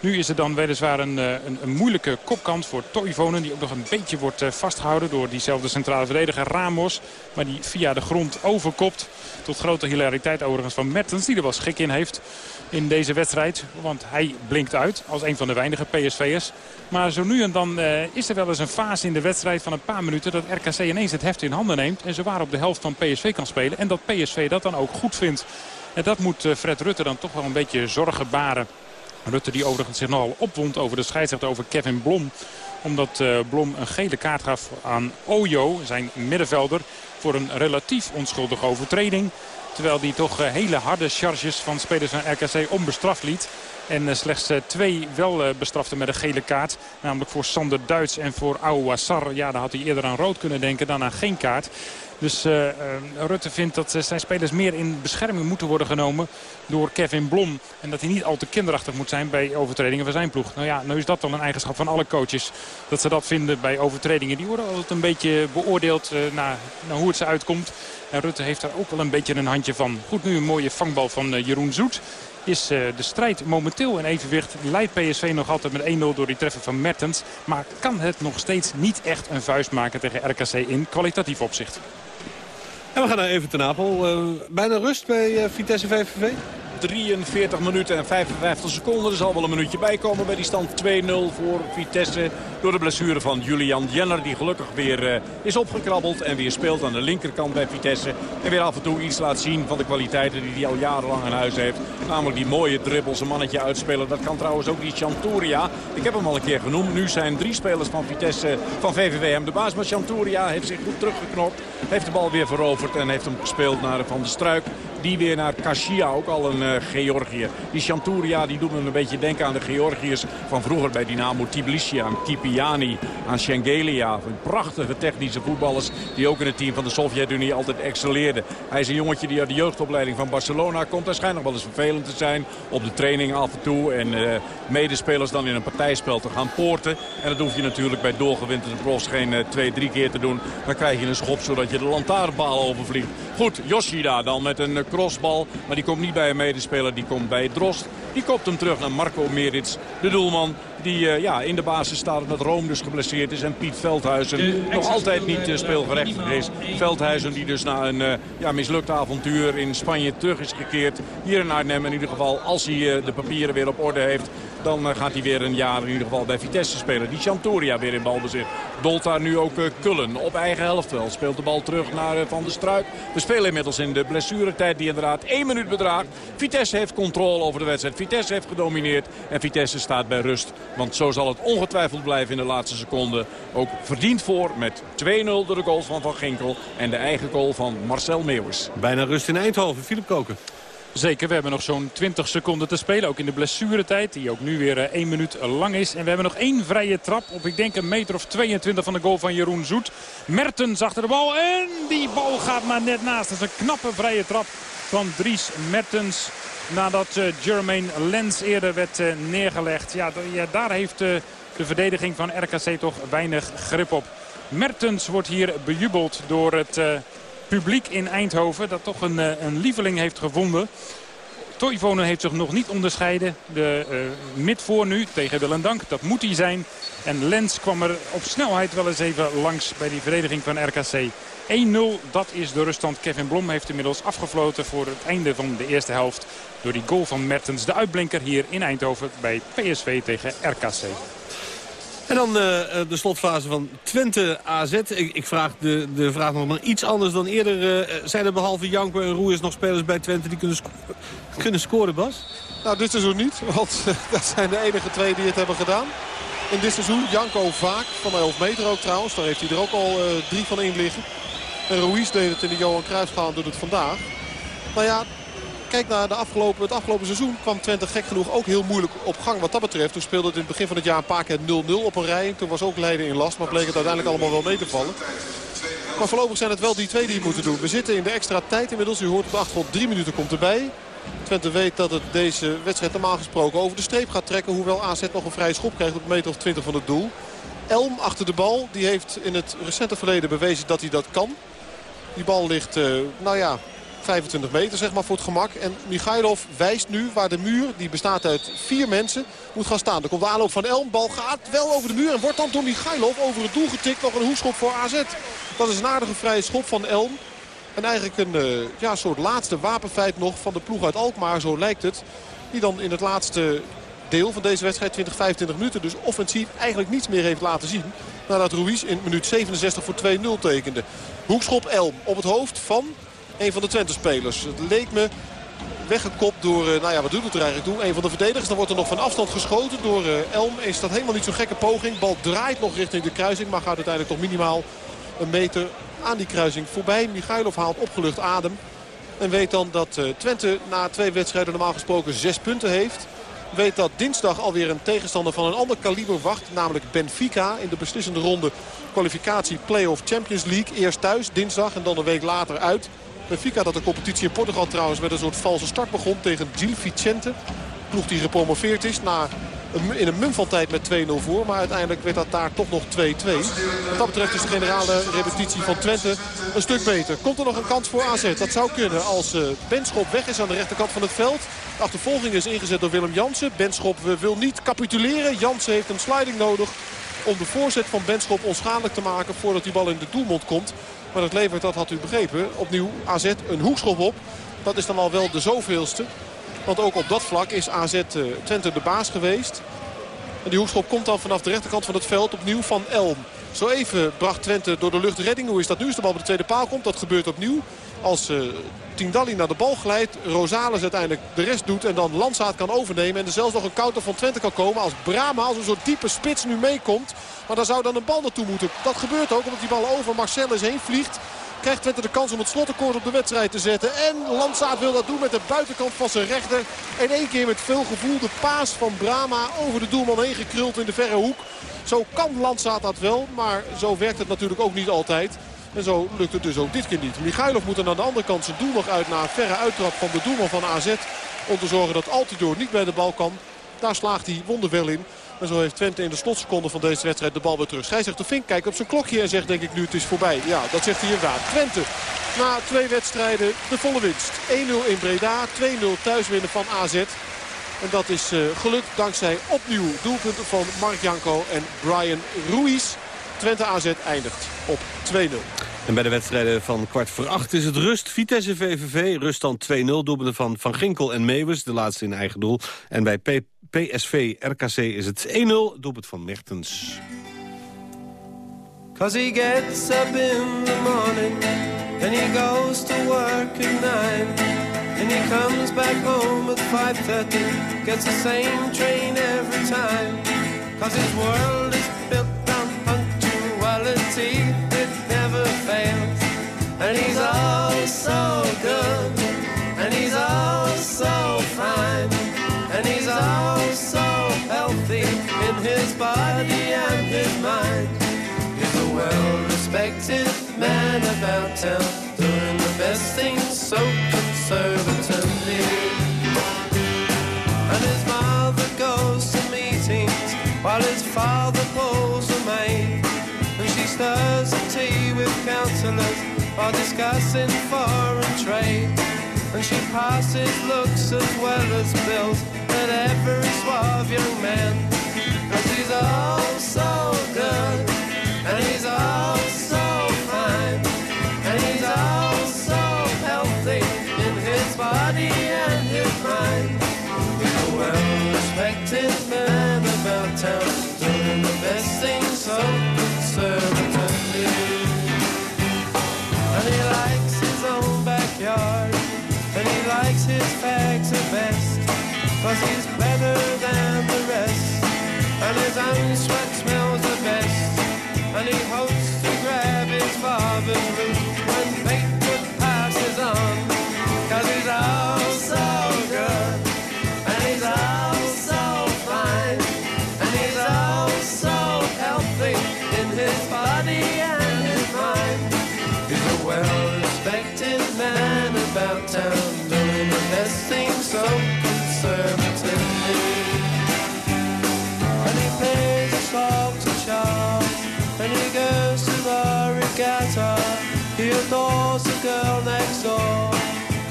Nu is er dan weliswaar een, een, een moeilijke kopkant voor Toivonen. Die ook nog een beetje wordt vastgehouden door diezelfde centrale verdediger Ramos. Maar die via de grond overkopt. Tot grote hilariteit overigens van Mertens. Die er wel schik in heeft in deze wedstrijd. Want hij blinkt uit als een van de weinige PSV'ers. Maar zo nu en dan uh, is er wel eens een fase in de wedstrijd van een paar minuten... dat RKC ineens het heft in handen neemt en zowaar op de helft van PSV kan spelen. En dat PSV dat dan ook goed vindt. En dat moet Fred Rutte dan toch wel een beetje zorgen baren. Rutte die overigens zich nogal opwond over de scheidsrechter over Kevin Blom omdat uh, Blom een gele kaart gaf aan Ojo, zijn middenvelder... voor een relatief onschuldige overtreding. Terwijl hij toch hele harde charges van spelers van RKC onbestraft liet. En slechts twee wel bestrafte met een gele kaart. Namelijk voor Sander Duits en voor Ouassar. Ja, daar had hij eerder aan rood kunnen denken dan aan geen kaart. Dus Rutte vindt dat zijn spelers meer in bescherming moeten worden genomen door Kevin Blom. En dat hij niet al te kinderachtig moet zijn bij overtredingen van zijn ploeg. Nou ja, nu is dat dan een eigenschap van alle coaches. Dat ze dat vinden bij overtredingen. Die worden altijd een beetje beoordeeld naar, naar, hoe het ze uitkomt. En Rutte heeft daar ook wel een beetje een handje van. Goed, nu een mooie vangbal van Jeroen Zoet is uh, de strijd momenteel in evenwicht. Leidt PSV nog altijd met 1-0 door die treffer van Mertens. Maar kan het nog steeds niet echt een vuist maken tegen RKC in kwalitatief opzicht. En we gaan naar even ten Apel. Uh, bijna rust bij uh, Vitesse VVV. 43 minuten en 55 seconden. Er zal wel een minuutje bij komen bij die stand 2-0 voor Vitesse. Door de blessure van Julian Jenner die gelukkig weer uh, is opgekrabbeld. En weer speelt aan de linkerkant bij Vitesse. En weer af en toe iets laat zien van de kwaliteiten die hij al jarenlang in huis heeft. Namelijk die mooie dribbles, een mannetje uitspelen. Dat kan trouwens ook die Chanturia. Ik heb hem al een keer genoemd. Nu zijn drie spelers van Vitesse, van VVV hem de baas. Maar Chanturia heeft zich goed teruggeknopt. Heeft de bal weer veroverd en heeft hem gespeeld naar Van de Struik. Die weer naar Kashia, ook al een uh, Georgië. Die Chanturia die doet me een beetje denken aan de Georgiërs van vroeger bij Dynamo Tbilisi. Aan Kipiani, aan Shengelia. Prachtige technische voetballers die ook in het team van de Sovjet-Unie altijd excelleerden. Hij is een jongetje die uit de jeugdopleiding van Barcelona komt. Hij schijnt nog wel eens vervelend te zijn op de training af en toe. En uh, medespelers dan in een partijspel te gaan poorten. En dat hoef je natuurlijk bij doorgewinterde profs geen uh, twee, drie keer te doen. Dan krijg je een schop zodat je de lantaarnpaal overvliegt. Goed, Yoshida dan met een crossbal. Maar die komt niet bij een medespeler, die komt bij Drost. Die kopt hem terug naar Marco Merits, de doelman. Die uh, ja, in de basis staat omdat Room dus geblesseerd is. En Piet Veldhuizen nog altijd niet uh, speelgerechtigd is. Veldhuizen die dus na een uh, ja, mislukt avontuur in Spanje terug is gekeerd. Hier in Arnhem in ieder geval. Als hij de papieren weer op orde heeft. Dan gaat hij weer een jaar in ieder geval bij Vitesse spelen. Die Chantoria weer in balbezit. Dolt daar nu ook Kullen op eigen helft wel. Speelt de bal terug naar Van der Struik. We spelen inmiddels in de blessuretijd die inderdaad één minuut bedraagt. Vitesse heeft controle over de wedstrijd. Vitesse heeft gedomineerd. En Vitesse staat bij rust. Want zo zal het ongetwijfeld blijven in de laatste seconde. Ook verdiend voor met 2-0 door de goals van Van Ginkel. En de eigen goal van Marcel Meeuwis. Bijna rust in Eindhoven. Filip Koken. Zeker, we hebben nog zo'n 20 seconden te spelen. Ook in de blessuretijd, die ook nu weer 1 minuut lang is. En we hebben nog één vrije trap op, ik denk, een meter of 22 van de goal van Jeroen Zoet. Mertens achter de bal en die bal gaat maar net naast. Dat is een knappe vrije trap van Dries Mertens. Nadat uh, Jermaine Lens eerder werd neergelegd. Ja, daar heeft de verdediging van RKC toch weinig grip op. Mertens wordt hier bejubeld door het publiek in Eindhoven. Dat toch een, een lieveling heeft gevonden. Toivonen heeft zich nog niet onderscheiden. De uh, mid voor nu tegen Willendank, dat moet hij zijn. En Lens kwam er op snelheid wel eens even langs bij die verdediging van RKC. 1-0, dat is de ruststand. Kevin Blom heeft inmiddels afgefloten voor het einde van de eerste helft. Door die goal van Mertens, de uitblinker hier in Eindhoven bij PSV tegen RKC. En dan uh, de slotfase van Twente AZ. Ik, ik, vraag de, de vraag nog maar iets anders dan eerder. Uh, zijn er behalve Janko en Roers nog spelers bij Twente die kunnen, <laughs> kunnen scoren, Bas? Nou, dit seizoen niet. Want <laughs> dat zijn de enige twee die het hebben gedaan. In dit seizoen Janko vaak, van 11 meter ook trouwens. Daar heeft hij er ook al drie van in liggen. En Ruiz deed het in de Johan Cruijffschaal doet het vandaag. Nou ja, kijk naar de afgelopen, het afgelopen seizoen kwam Twente gek genoeg ook heel moeilijk op gang wat dat betreft. Toen speelde het in het begin van het jaar een paar keer 0-0 op een rij. Toen was ook Leiden in last, maar bleek het uiteindelijk allemaal wel mee te vallen. Maar voorlopig zijn het wel die twee die moeten doen. We zitten in de extra tijd inmiddels. U hoort op de achtergrond drie minuten komt erbij. Twente weet dat het deze wedstrijd normaal gesproken over de streep gaat trekken. Hoewel AZ nog een vrije schop krijgt op een meter of 20 van het doel. Elm achter de bal. Die heeft in het recente verleden bewezen dat hij dat kan. Die bal ligt, uh, nou ja, 25 meter zeg maar voor het gemak. En Michailov wijst nu waar de muur, die bestaat uit vier mensen, moet gaan staan. Er komt de aanloop van Elm. Bal gaat wel over de muur en wordt dan door Michailov over het doel getikt. Nog een hoekschop voor AZ. Dat is een aardige vrije schop van Elm. En eigenlijk een uh, ja, soort laatste wapenfeit nog van de ploeg uit Alkmaar, zo lijkt het. Die dan in het laatste deel van deze wedstrijd, 20, 25 minuten, dus offensief eigenlijk niets meer heeft laten zien. Nadat Ruiz in minuut 67 voor 2-0 tekende. Hoekschop Elm op het hoofd van een van de Twente-spelers. Het leek me weggekopt door, eh, nou ja, wat doet het er eigenlijk toe? Een van de verdedigers. Dan wordt er nog van afstand geschoten door uh, Elm. Is dat helemaal niet zo'n gekke poging. Bal draait nog richting de kruising, maar gaat uiteindelijk toch minimaal een meter aan die kruising voorbij. Michailov haalt opgelucht adem. En weet dan dat uh, Twente na twee wedstrijden normaal gesproken zes punten heeft. Weet dat dinsdag alweer een tegenstander van een ander kaliber wacht. Namelijk Benfica in de beslissende ronde kwalificatie Play-off Champions League. Eerst thuis dinsdag en dan een week later uit. Benfica dat de competitie in Portugal trouwens met een soort valse start begon tegen Gil Vicente. Ploeg die gepromoveerd is na in een mum van tijd met 2-0 voor. Maar uiteindelijk werd dat daar toch nog 2-2. Wat dat betreft is de generale repetitie van Twente een stuk beter. Komt er nog een kans voor AZ? Dat zou kunnen als uh, Benschop weg is aan de rechterkant van het veld. De achtervolging is ingezet door Willem Jansen. Benschop wil niet capituleren. Jansen heeft een sliding nodig om de voorzet van Benschop onschadelijk te maken voordat die bal in de doelmond komt. Maar dat levert, dat had u begrepen, opnieuw AZ een hoekschop op. Dat is dan al wel de zoveelste. Want ook op dat vlak is AZ uh, Twente de baas geweest. En die hoekschop komt dan vanaf de rechterkant van het veld opnieuw van Elm. Zo even bracht Twente door de lucht redding. Hoe is dat nu? Als de bal op de tweede paal komt. Dat gebeurt opnieuw. Als uh, Tindalli naar de bal glijdt. Rosales uiteindelijk de rest doet. En dan Landsaat kan overnemen. En er zelfs nog een counter van Twente kan komen. Als Brama als een soort diepe spits nu meekomt. Maar daar zou dan een bal naartoe moeten. Dat gebeurt ook omdat die bal over Marcellus heen vliegt krijgt Twente de kans om het slotakkoord op de wedstrijd te zetten. En Landsaat wil dat doen met de buitenkant van zijn rechter. En één keer met veel gevoel de paas van Brama over de doelman heen gekruld in de verre hoek. Zo kan Landsaat dat wel, maar zo werkt het natuurlijk ook niet altijd. En zo lukt het dus ook dit keer niet. Michailov moet dan aan de andere kant zijn doel nog uit na een verre uittrap van de doelman van AZ. Om te zorgen dat Altidoor niet bij de bal kan. Daar slaagt hij wonderwel in. En zo heeft Twente in de slotseconde van deze wedstrijd de bal weer terug. de Vink kijkt op zijn klokje en zegt denk ik nu het is voorbij. Ja, dat zegt hij inderdaad. Twente na twee wedstrijden de volle winst. 1-0 in Breda, 2-0 thuiswinnen van AZ. En dat is uh, gelukt dankzij opnieuw doelpunten van Mark Janko en Brian Ruiz. Twente AZ eindigt op 2-0. En bij de wedstrijden van kwart voor acht is het rust. Vitesse VVV, rust dan 2-0. Doelpunten van Van Ginkel en Meeuwis, de laatste in eigen doel. En bij P PSV RKC is het 1-0, doelpunt van Mertens. Cause he gets up in the morning And he goes to work at nine And he comes back home at 5.30 Gets the same train every time. Cause his world is built on punctuality It never fails. And he's all so good And he's all so fine. And he's all so healthy in his body and his mind. He's a well-respected man about town, doing the best things so conservatively. And his mother goes to meetings while his father pulls a maid. And she stirs the tea with councillors while discussing foreign trade. And she passes looks as well as bills at every suave young man. Cause he's all so good, and he's all so his the best. Cause he's better than the rest And his own sweat smells the best And he hopes the girl next door.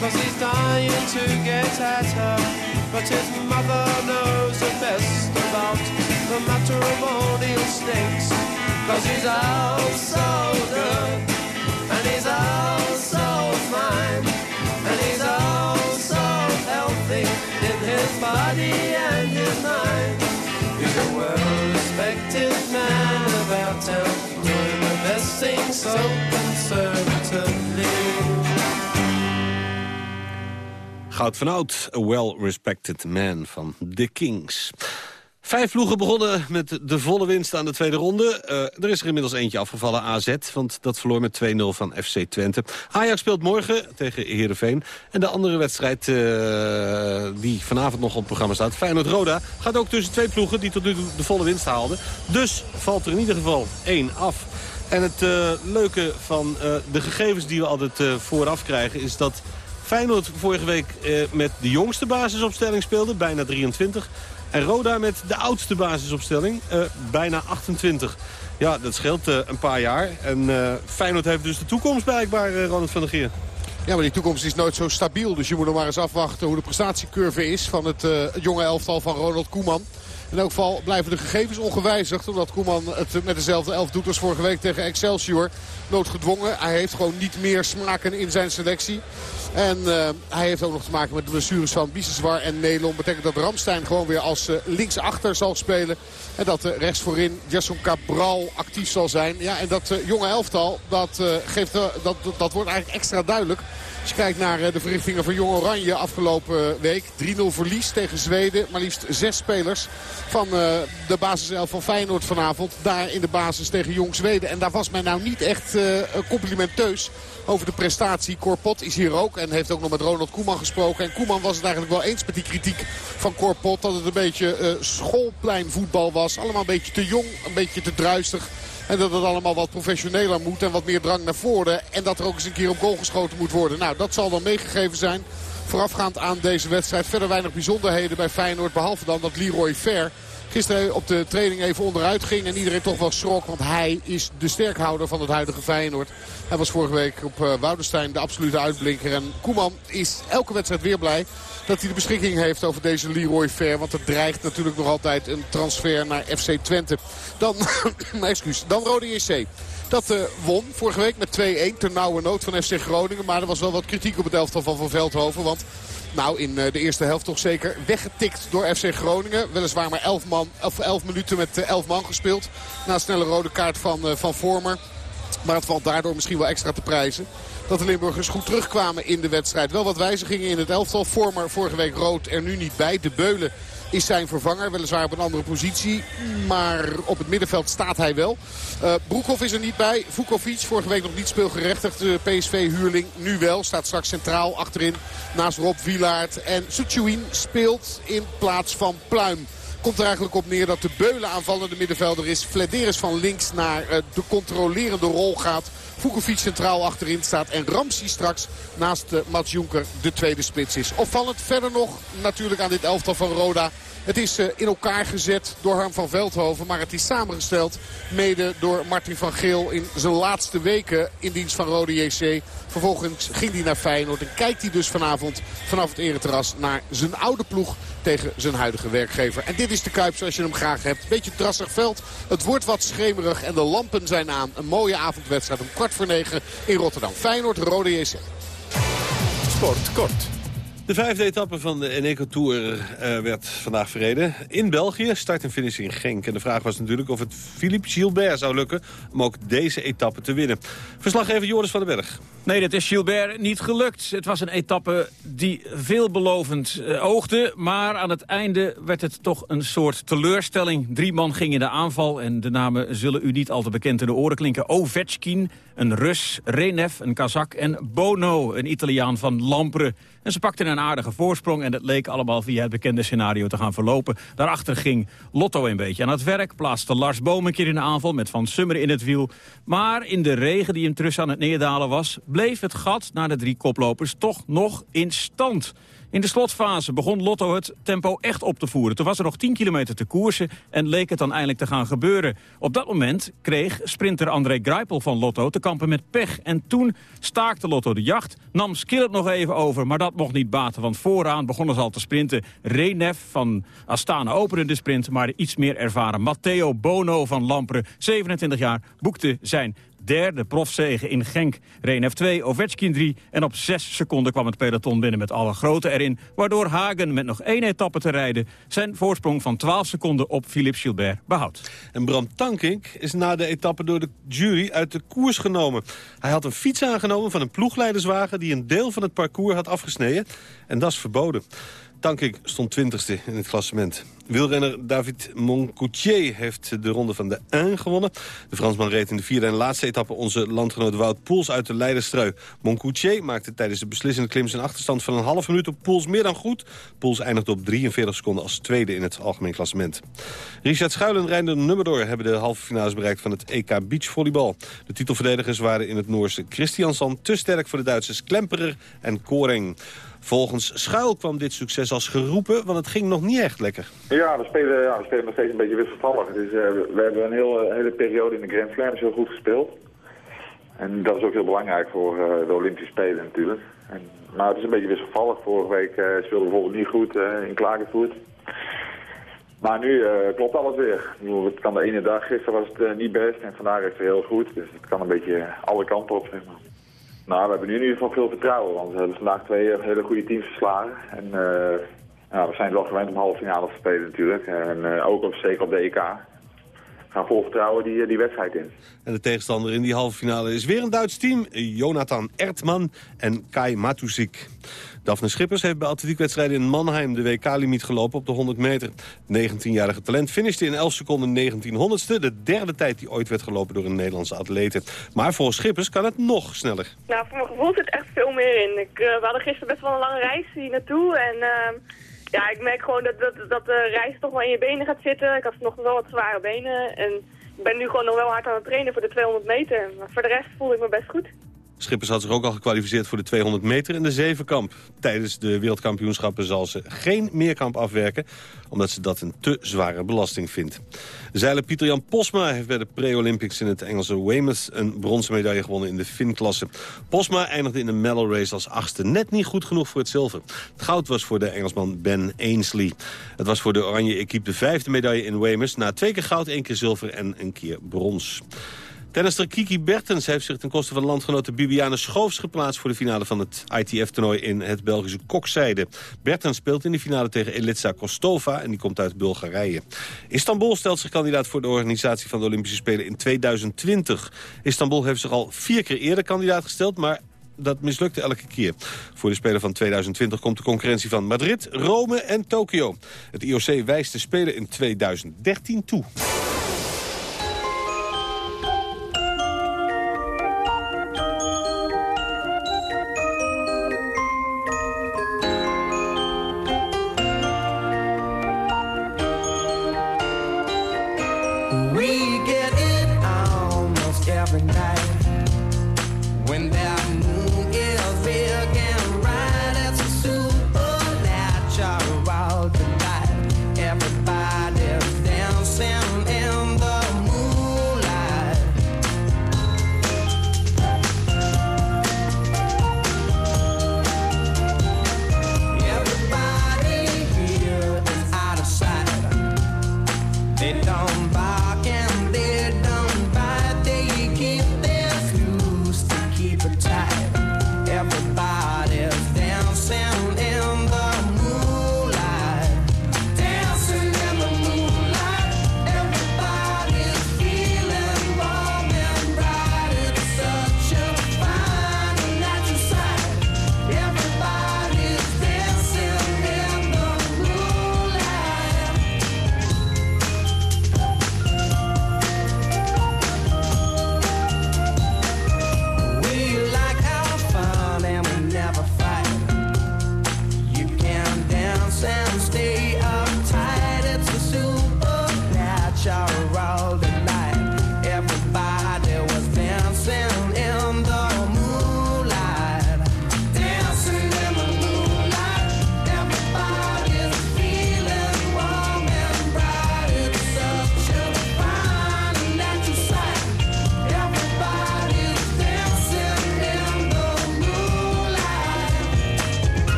Cause he's dying to get at her. But his mother knows the best about The matrimonial snakes Cause he's out so good And he's out so fine And he's out so healthy In his body and his mind. He's a well-respected man about town. Thing so. Goud van Oud, A Well-Respected Man van The Kings. Vijf ploegen begonnen met de volle winst aan de tweede ronde. Eh, er is er inmiddels eentje afgevallen, AZ, want dat verloor met 2-0 van FC Twente. Ajax speelt morgen tegen Heerenveen. En de andere wedstrijd eh, die vanavond nog op het programma staat, Feyenoord-Roda... gaat ook tussen twee ploegen die tot nu toe de volle winst haalden. Dus valt er in ieder geval één af. En het eh, leuke van de gegevens die we altijd vooraf krijgen... is dat Feyenoord vorige week met de jongste basisopstelling speelde, bijna 23... En Roda met de oudste basisopstelling, bijna 28. Ja, dat scheelt een paar jaar. En Feyenoord heeft dus de toekomst blijkbaar, Ronald van der Geer. Ja, maar die toekomst is nooit zo stabiel. Dus je moet nog maar eens afwachten hoe de prestatiecurve is van het jonge elftal van Ronald Koeman. In elk geval blijven de gegevens ongewijzigd. Omdat Koeman het met dezelfde elf doet als vorige week tegen Excelsior. Noodgedwongen. Hij heeft gewoon niet meer smaken in zijn selectie. En uh, hij heeft ook nog te maken met de blessures van Biseswar en Nelon. Betekent dat Ramstein gewoon weer als uh, linksachter zal spelen. En dat uh, rechts voorin Jason Cabral actief zal zijn. Ja, en dat jonge elftal, dat, geeft, dat, dat wordt eigenlijk extra duidelijk. Als je kijkt naar de verrichtingen van Jong Oranje afgelopen week. 3-0 verlies tegen Zweden. Maar liefst zes spelers van de basiself van Feyenoord vanavond. Daar in de basis tegen Jong Zweden. En daar was men nou niet echt complimenteus over de prestatie. Corpot is hier ook en heeft ook nog met Ronald Koeman gesproken. En Koeman was het eigenlijk wel eens met die kritiek van Corpot. Dat het een beetje uh, schoolpleinvoetbal was. Allemaal een beetje te jong, een beetje te druistig. En dat het allemaal wat professioneler moet en wat meer drang naar voren. En dat er ook eens een keer op goal geschoten moet worden. Nou, dat zal dan meegegeven zijn. Voorafgaand aan deze wedstrijd verder weinig bijzonderheden bij Feyenoord. Behalve dan dat Leroy Fair gisteren op de training even onderuit ging. En iedereen toch wel schrok. Want hij is de sterkhouder van het huidige Feyenoord. Hij was vorige week op uh, Woudenstein de absolute uitblinker. En Koeman is elke wedstrijd weer blij dat hij de beschikking heeft over deze Leroy Fair. Want er dreigt natuurlijk nog altijd een transfer naar FC Twente. Dan, <coughs> excuus, dan Rode JC. Dat uh, won vorige week met 2-1 ter nauwe nood van FC Groningen. Maar er was wel wat kritiek op het elftal van Van Veldhoven. Want nou, in eh, de eerste helft toch zeker weggetikt door FC Groningen. Weliswaar maar 11, man, of 11 minuten met 11 man gespeeld. Na een snelle rode kaart van, van Vormer. Maar het valt daardoor misschien wel extra te prijzen. Dat de Limburgers goed terugkwamen in de wedstrijd. Wel wat wijzigingen in het elftal. Vormer vorige week rood er nu niet bij. De Beulen is zijn vervanger. Weliswaar op een andere positie. Maar op het middenveld staat hij wel. Uh, Broekhoff is er niet bij. Vukovic vorige week nog niet speelgerechtigd. De PSV-huurling nu wel. Staat straks centraal achterin naast Rob Wilaert. En Suchuin speelt in plaats van Pluim komt er eigenlijk op neer dat de Beulen aanvallende middenvelder is. Flederis van links naar eh, de controlerende rol gaat. Vukovic centraal achterin staat. En Ramsey straks naast uh, Mats Jonker de tweede spits is. Opvallend verder nog natuurlijk aan dit elftal van Roda. Het is uh, in elkaar gezet door Harm van Veldhoven. Maar het is samengesteld mede door Martin van Geel in zijn laatste weken in dienst van Rode JC. Vervolgens ging hij naar Feyenoord en kijkt hij dus vanavond vanaf het ereterras naar zijn oude ploeg tegen zijn huidige werkgever. En dit is de Kuip zoals je hem graag hebt. Beetje drassig veld. Het wordt wat schemerig en de lampen zijn aan. Een mooie avondwedstrijd om kwart voor negen in Rotterdam. Feyenoord, Rode JC. Sport kort. De vijfde etappe van de Eneco Tour uh, werd vandaag verreden. In België, start en finish in Genk. En de vraag was natuurlijk of het Philippe Gilbert zou lukken... om ook deze etappe te winnen. Verslaggever Joris van den Berg. Nee, dat is Gilbert niet gelukt. Het was een etappe die veelbelovend uh, oogde. Maar aan het einde werd het toch een soort teleurstelling. Drie man gingen in de aanval. En de namen zullen u niet al te bekend in de oren klinken. Ovechkin, een Rus, Renev, een Kazak en Bono, een Italiaan van Lampre. En ze pakten een aardige voorsprong en het leek allemaal via het bekende scenario te gaan verlopen. Daarachter ging Lotto een beetje aan het werk, plaatste Lars Boom een keer in de aanval met Van Summer in het wiel. Maar in de regen die hem terug aan het neerdalen was, bleef het gat naar de drie koplopers toch nog in stand. In de slotfase begon Lotto het tempo echt op te voeren. Toen was er nog 10 kilometer te koersen en leek het dan eindelijk te gaan gebeuren. Op dat moment kreeg sprinter André Greipel van Lotto te kampen met pech. En toen staakte Lotto de jacht, nam Skillet nog even over... maar dat mocht niet baten, want vooraan begonnen ze al te sprinten. Renef van Astana opende de sprint, maar iets meer ervaren. Matteo Bono van Lamperen, 27 jaar, boekte zijn derde profzegen in Genk. Reen F2, Ovechkin 3 en op 6 seconden kwam het peloton binnen met alle grote erin... waardoor Hagen met nog één etappe te rijden... zijn voorsprong van 12 seconden op Philippe Gilbert behoudt. En Bram Tankink is na de etappe door de jury uit de koers genomen. Hij had een fiets aangenomen van een ploegleiderswagen... die een deel van het parcours had afgesneden. En dat is verboden. Tankink stond 20ste in het klassement. Wielrenner David Moncoutier heeft de ronde van de 1 gewonnen. De Fransman reed in de vierde en laatste etappe onze landgenoot Wout Poels uit de Leiderstrui. Moncoutier maakte tijdens de beslissende klim zijn achterstand van een half minuut op Poels meer dan goed. Poels eindigde op 43 seconden als tweede in het algemeen klassement. Richard Schuil en Reinder Nummerdoor hebben de halve finales bereikt van het EK Beachvolleybal. De titelverdedigers waren in het Noorse Christiansson te sterk voor de Duitsers Klemperer en Koreng. Volgens Schuil kwam dit succes als geroepen, want het ging nog niet echt lekker. Ja, we spelen, ja, we spelen nog steeds een beetje wisselvallig. Dus, uh, we hebben een hele, hele periode in de Grand Slams heel goed gespeeld. En dat is ook heel belangrijk voor uh, de Olympische Spelen natuurlijk. En, maar het is een beetje wisselvallig. Vorige week uh, speelde bijvoorbeeld niet goed in Klagenvoort. Maar nu klopt alles weer. Het kan de ene dag, gisteren was het niet best en vandaag is het heel goed. Dus het kan een beetje alle kanten op, zeg maar. Nou, we hebben nu in ieder geval veel vertrouwen, want we hebben vandaag twee hele goede teams verslagen. En uh, ja, we zijn wel gewend om halve finale te spelen natuurlijk. En uh, ook op, zeker op de EK. Gaan vol vertrouwen die, die wedstrijd in. En de tegenstander in die halve finale is weer een Duits team. Jonathan Ertman en Kai Matusik. Daphne Schippers heeft bij atletiekwedstrijden in Mannheim de WK-limiet gelopen op de 100 meter. 19-jarige talent finishte in 11 seconden 1900ste. De derde tijd die ooit werd gelopen door een Nederlandse atlete. Maar voor Schippers kan het nog sneller. Nou, voor mijn gevoel zit echt veel meer in. Ik, uh, we hadden gisteren best wel een lange reis hier naartoe. En uh, ja, ik merk gewoon dat, dat, dat de reis toch wel in je benen gaat zitten. Ik had nog wel wat zware benen. En ik ben nu gewoon nog wel hard aan het trainen voor de 200 meter. Maar voor de rest voel ik me best goed. Schippers had zich ook al gekwalificeerd voor de 200 meter en de zevenkamp. Tijdens de wereldkampioenschappen zal ze geen meerkamp afwerken... omdat ze dat een te zware belasting vindt. Zeiler Pieter-Jan Posma heeft bij de pre-Olympics in het Engelse Weymouth... een bronzen medaille gewonnen in de Fin-klasse. Posma eindigde in de medal race als achtste. Net niet goed genoeg voor het zilver. Het goud was voor de Engelsman Ben Ainsley. Het was voor de oranje equipe de vijfde medaille in Weymouth... na twee keer goud, één keer zilver en een keer brons. Tennister Kiki Bertens heeft zich ten koste van landgenote Bibiane Schoofs geplaatst... voor de finale van het ITF-toernooi in het Belgische Kokzijde. Bertens speelt in de finale tegen Elitsa Kostova en die komt uit Bulgarije. Istanbul stelt zich kandidaat voor de organisatie van de Olympische Spelen in 2020. Istanbul heeft zich al vier keer eerder kandidaat gesteld... maar dat mislukte elke keer. Voor de Spelen van 2020 komt de concurrentie van Madrid, Rome en Tokio. Het IOC wijst de Spelen in 2013 toe.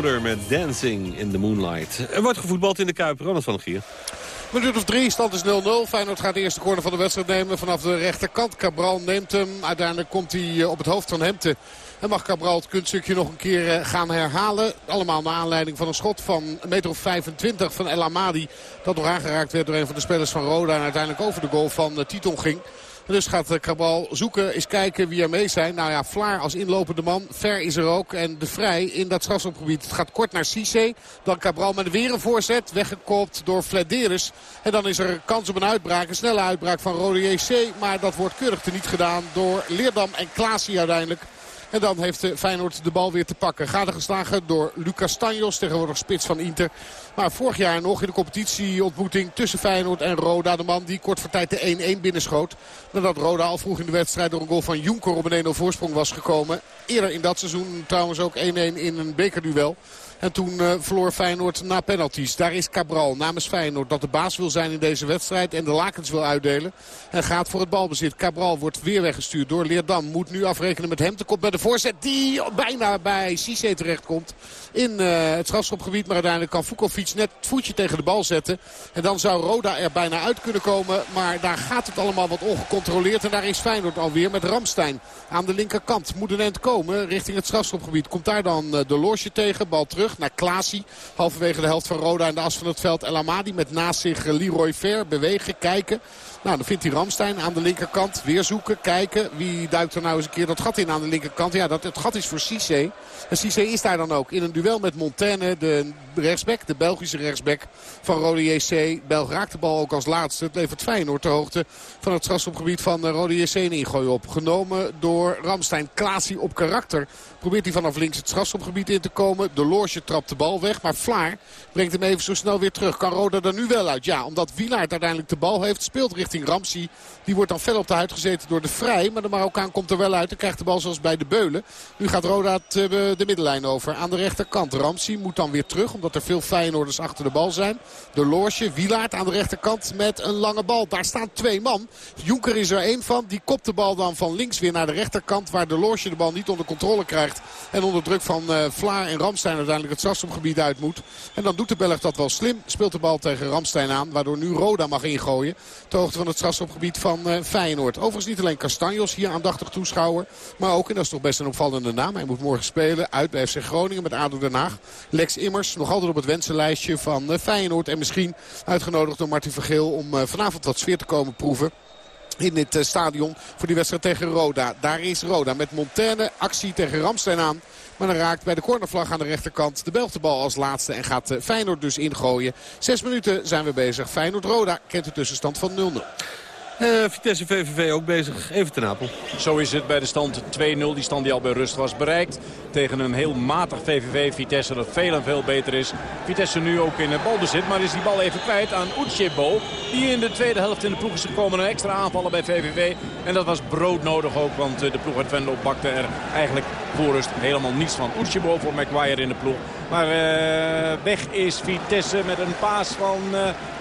Met Dancing in the Moonlight. Er wordt gevoetbald in de Kuip. Ronald van Gier. Minuut of drie, stand is 0-0. Feyenoord gaat de eerste corner van de wedstrijd nemen vanaf de rechterkant. Cabral neemt hem. Uiteindelijk komt hij eh, op het hoofd van Hemte. En mag Cabral het kunststukje nog een keer eh, gaan herhalen. Allemaal naar aanleiding van een schot van 1,25 meter of 25 van El Amadi. Dat nog aangeraakt werd door een van de spelers van Roda. En uiteindelijk over de goal van eh, Titon ging. Dus gaat eh, Cabral zoeken, eens kijken wie er mee zijn. Nou ja, Vlaar als inlopende man. Ver is er ook. En de Vrij in dat strafschopgebied. Het gaat kort naar Cisse. Dan Cabral met weer een voorzet. Weggekopt door Flederis. En dan is er kans op een uitbraak. Een snelle uitbraak van Rode JC. Maar dat wordt keurig teniet gedaan door Leerdam en Klaasie uiteindelijk. En dan heeft eh, Feyenoord de bal weer te pakken. Gaat geslagen door Lucas Stanjos, tegenwoordig spits van Inter. Maar vorig jaar nog in de competitieontmoeting tussen Feyenoord en Roda. De man die kort voor tijd de 1-1 binnenschoot. Nadat Roda al vroeg in de wedstrijd door een goal van Jonker op een 1-0 voorsprong was gekomen. Eerder in dat seizoen trouwens ook 1-1 in een bekerduel. En toen uh, verloor Feyenoord na penalties. Daar is Cabral namens Feyenoord dat de baas wil zijn in deze wedstrijd. En de lakens wil uitdelen. En gaat voor het balbezit. Cabral wordt weer weggestuurd door Leerdam. Moet nu afrekenen met hem. Te komt bij de voorzet die bijna bij Cisse terechtkomt. In uh, het strafschopgebied. Maar uiteindelijk kan Net het voetje tegen de bal zetten. En dan zou Roda er bijna uit kunnen komen. Maar daar gaat het allemaal wat ongecontroleerd. En daar is Feyenoord alweer met Ramstein aan de linkerkant. Moet een eind komen richting het strafschopgebied. Komt daar dan uh, de Loosje tegen. Bal terug naar Klaasie. Halverwege de helft van Roda in de as van het veld. El Amadi met naast zich Leroy Ver. Bewegen, kijken. Nou, dan vindt hij Ramstein aan de linkerkant. Weer zoeken, kijken. Wie duikt er nou eens een keer dat gat in aan de linkerkant? Ja, dat, het gat is voor Cisse. En Cisse is daar dan ook in een duel met Montaigne, de rechtsback, de Belgische rechtsback van Rode JC. Belg raakt de bal ook als laatste. Het levert Feyenoord ter hoogte van het strafschopgebied van eh, Rode JC een ingooi op. Genomen door Ramstein. Klaasie op karakter. Probeert hij vanaf links het strafschopgebied in te komen. De Loosje trapt de bal weg. Maar Vlaar brengt hem even zo snel weer terug. Kan Roda er nu wel uit? Ja, omdat Wielaert uiteindelijk de bal heeft. Speelt richting Ramsey. Die wordt dan fel op de huid gezeten door de Vrij. Maar de Marokkaan komt er wel uit en krijgt de bal zoals bij de Beulen. Nu gaat Roda de middenlijn over. Aan de rechterkant. Ramsey moet dan weer terug. Omdat er veel Feyenoorders achter de bal zijn. De Loosje, Wielaert aan de rechterkant met een lange bal. Daar staan twee man. Jonker is er één van. Die kopt de bal dan van links weer naar de rechterkant. Waar de Loosje de bal niet onder controle krijgt. En onder druk van uh, Vlaar en Ramstein uiteindelijk het strafschopgebied uit moet. En dan doet de Belg dat wel slim. Speelt de bal tegen Ramstein aan. Waardoor nu Roda mag ingooien. Ter hoogte van het strafschopgebied van uh, Feyenoord. Overigens niet alleen Castanjos hier aandachtig toeschouwer. Maar ook, en dat is toch best een opvallende naam. Hij moet morgen spelen uit bij FC Groningen met ADO Den Haag. Lex Immers nog altijd op het wensenlijstje van uh, Feyenoord. En misschien uitgenodigd door Martin Vergeel om vanavond wat sfeer te komen proeven in dit stadion voor die wedstrijd tegen Roda. Daar is Roda met Montaigne actie tegen Ramstein aan. Maar dan raakt bij de cornervlag aan de rechterkant de Belg de bal als laatste. En gaat Feyenoord dus ingooien. Zes minuten zijn we bezig. Feyenoord-Roda kent de tussenstand van 0-0. Uh, Vitesse VVV ook bezig. Even ten Apel. Zo is het bij de stand 2-0. Die stand die al bij rust was bereikt. Tegen een heel matig VVV. Vitesse dat veel en veel beter is. Vitesse nu ook in balbezit. Maar is die bal even kwijt aan Uchebo. Die in de tweede helft in de ploeg is gekomen. Een extra aanvallen bij VVV. En dat was broodnodig ook. Want de ploeg uit Venlo bakte er eigenlijk voor rust helemaal niets van. Uchebo voor Maguire in de ploeg. Maar uh, weg is Vitesse met een paas van...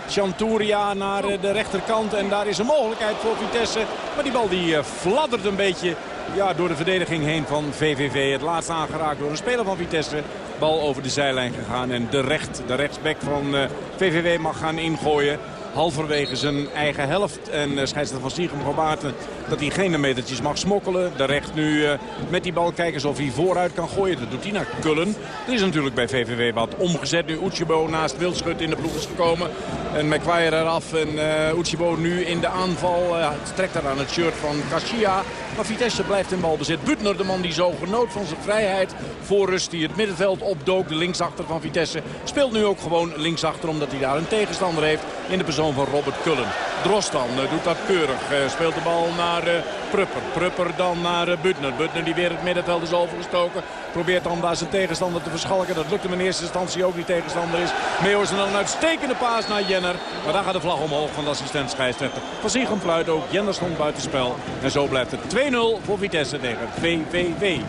Chanturia naar de rechterkant. En daar is een mogelijkheid voor Vitesse. Maar die bal die fladdert een beetje ja, door de verdediging heen van VVV. Het laatst aangeraakt door een speler van Vitesse. Bal over de zijlijn gegaan. En de, recht, de rechtsback van VVV mag gaan ingooien halverwege zijn eigen helft. En uh, scheidsrechter van Siegem dat hij geen metertjes mag smokkelen. De recht nu uh, met die bal kijken of hij vooruit kan gooien. Dat doet hij naar Kullen. Er is natuurlijk bij VVV wat omgezet. Nu Uchebo naast Wildschut in de ploeg is gekomen. En McQuire eraf. En uh, nu in de aanval. Uh, trekt daar aan het shirt van Kashia. Maar Vitesse blijft in balbezit. Butner, de man die zo genoot van zijn vrijheid. Voor rust die het middenveld opdook. De linksachter van Vitesse. Speelt nu ook gewoon linksachter omdat hij daar een tegenstander heeft. In de persoon van Robert Kullen. Drostan doet dat keurig. speelt de bal naar Prupper. Prupper dan naar Butner. Butner die weer het middenveld is overgestoken. Probeert dan daar zijn tegenstander te verschalken. Dat lukt hem in eerste instantie ook niet tegenstander is. Meeuwis en dan een uitstekende paas naar Jenner. Maar daar gaat de vlag omhoog van de assistent scheidsrechter. Van Siegem fluit ook. Jenner stond buitenspel. En zo blijft het 2-0 voor Vitesse tegen VVV.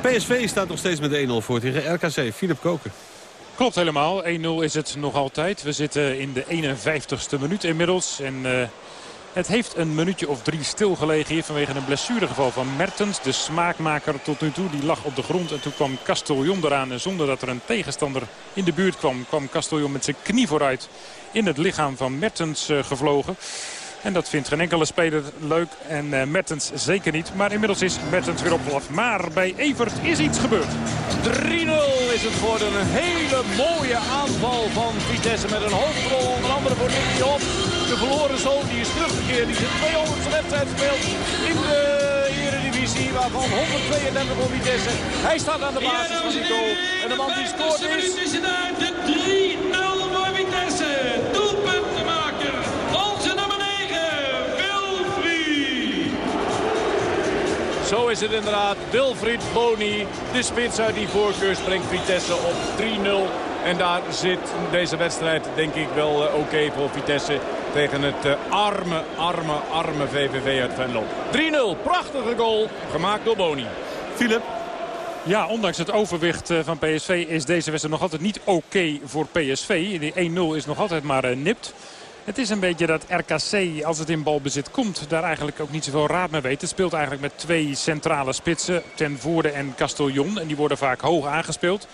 PSV staat nog steeds met 1-0 voor tegen RKC. Philip Koken. Klopt helemaal. 1-0 is het nog altijd. We zitten in de 51ste minuut inmiddels. En uh, Het heeft een minuutje of drie stilgelegen hier vanwege een blessuregeval van Mertens. De smaakmaker tot nu toe, die lag op de grond. En toen kwam Castellon eraan. En zonder dat er een tegenstander in de buurt kwam, kwam Castellon met zijn knie vooruit in het lichaam van Mertens uh, gevlogen. En dat vindt geen enkele speler leuk. En uh, Mertens zeker niet. Maar inmiddels is Mertens weer opgelaf. Maar bij Evert is iets gebeurd. 3-0 is het geworden. Een hele mooie aanval van Vitesse met een hoofdrol. Onder andere voor Nicky. De verloren zoon die is teruggekeerd. Die zijn 200ste wedstrijd speelt in de Eredivisie. Waarvan 132 voor Vitesse. Hij staat aan de basis van die goal. En de man die scoort is... De 3-0 voor Vitesse. Doelpuntenmaker. Onze nummer 9, Wilfried. Zo is het inderdaad. Wilfried Boni, de spits uit die voorkeur, springt Vitesse op 3-0. En daar zit deze wedstrijd denk ik wel uh, oké okay voor Vitesse tegen het uh, arme, arme, arme VVV uit Venlo. 3-0, prachtige goal, gemaakt door Boni. Philip. Ja, ondanks het overwicht van PSV is deze wedstrijd nog altijd niet oké okay voor PSV. Die 1-0 is nog altijd maar nipt. Het is een beetje dat RKC, als het in balbezit komt, daar eigenlijk ook niet zoveel raad mee weet. Het speelt eigenlijk met twee centrale spitsen, Ten Voorde en Castellon. En die worden vaak hoog aangespeeld.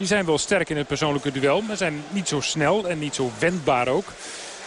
Die zijn wel sterk in het persoonlijke duel, maar zijn niet zo snel en niet zo wendbaar ook.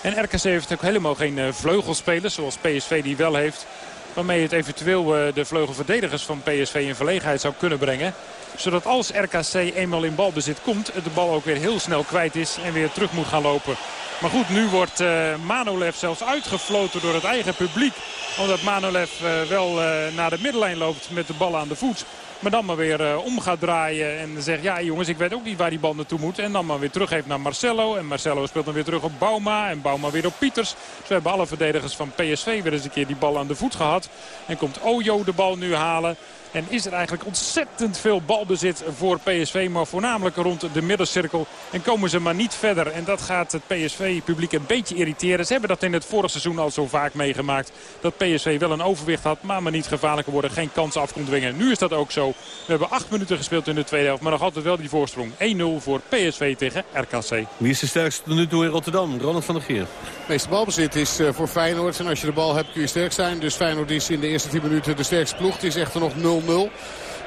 En RKC heeft ook helemaal geen uh, vleugelspelers, zoals PSV die wel heeft. Waarmee het eventueel uh, de vleugelverdedigers van PSV in verlegenheid zou kunnen brengen. Zodat als RKC eenmaal in balbezit komt, het de bal ook weer heel snel kwijt is en weer terug moet gaan lopen. Maar goed, nu wordt uh, Manolev zelfs uitgefloten door het eigen publiek. Omdat Manolev wel naar de middenlijn loopt met de bal aan de voet. Maar dan maar weer om gaat draaien en zegt... ja jongens, ik weet ook niet waar die bal naartoe moet. En dan maar weer teruggeeft naar Marcelo. En Marcelo speelt dan weer terug op Bauma. En Bauma weer op Pieters. We hebben alle verdedigers van PSV weer eens een keer die bal aan de voet gehad. En komt Ojo de bal nu halen. En is er eigenlijk ontzettend veel balbezit voor PSV. Maar voornamelijk rond de middencirkel. En komen ze maar niet verder. En dat gaat het PSV-publiek een beetje irriteren. Ze hebben dat in het vorige seizoen al zo vaak meegemaakt. Dat PSV wel een overwicht had. Maar maar niet gevaarlijker worden. Geen kansen af kon dwingen. Nu is dat ook zo. We hebben acht minuten gespeeld in de tweede helft. Maar nog altijd wel die voorsprong. 1-0 voor PSV tegen RKC. Wie is de sterkste tot nu toe in Rotterdam? Ronald van der Geer. Het meeste balbezit is uh, voor Feyenoord. En als je de bal hebt kun je sterk zijn. Dus Feyenoord is in de eerste 10 minuten de sterkste ploeg. Het is echter nog 0-0.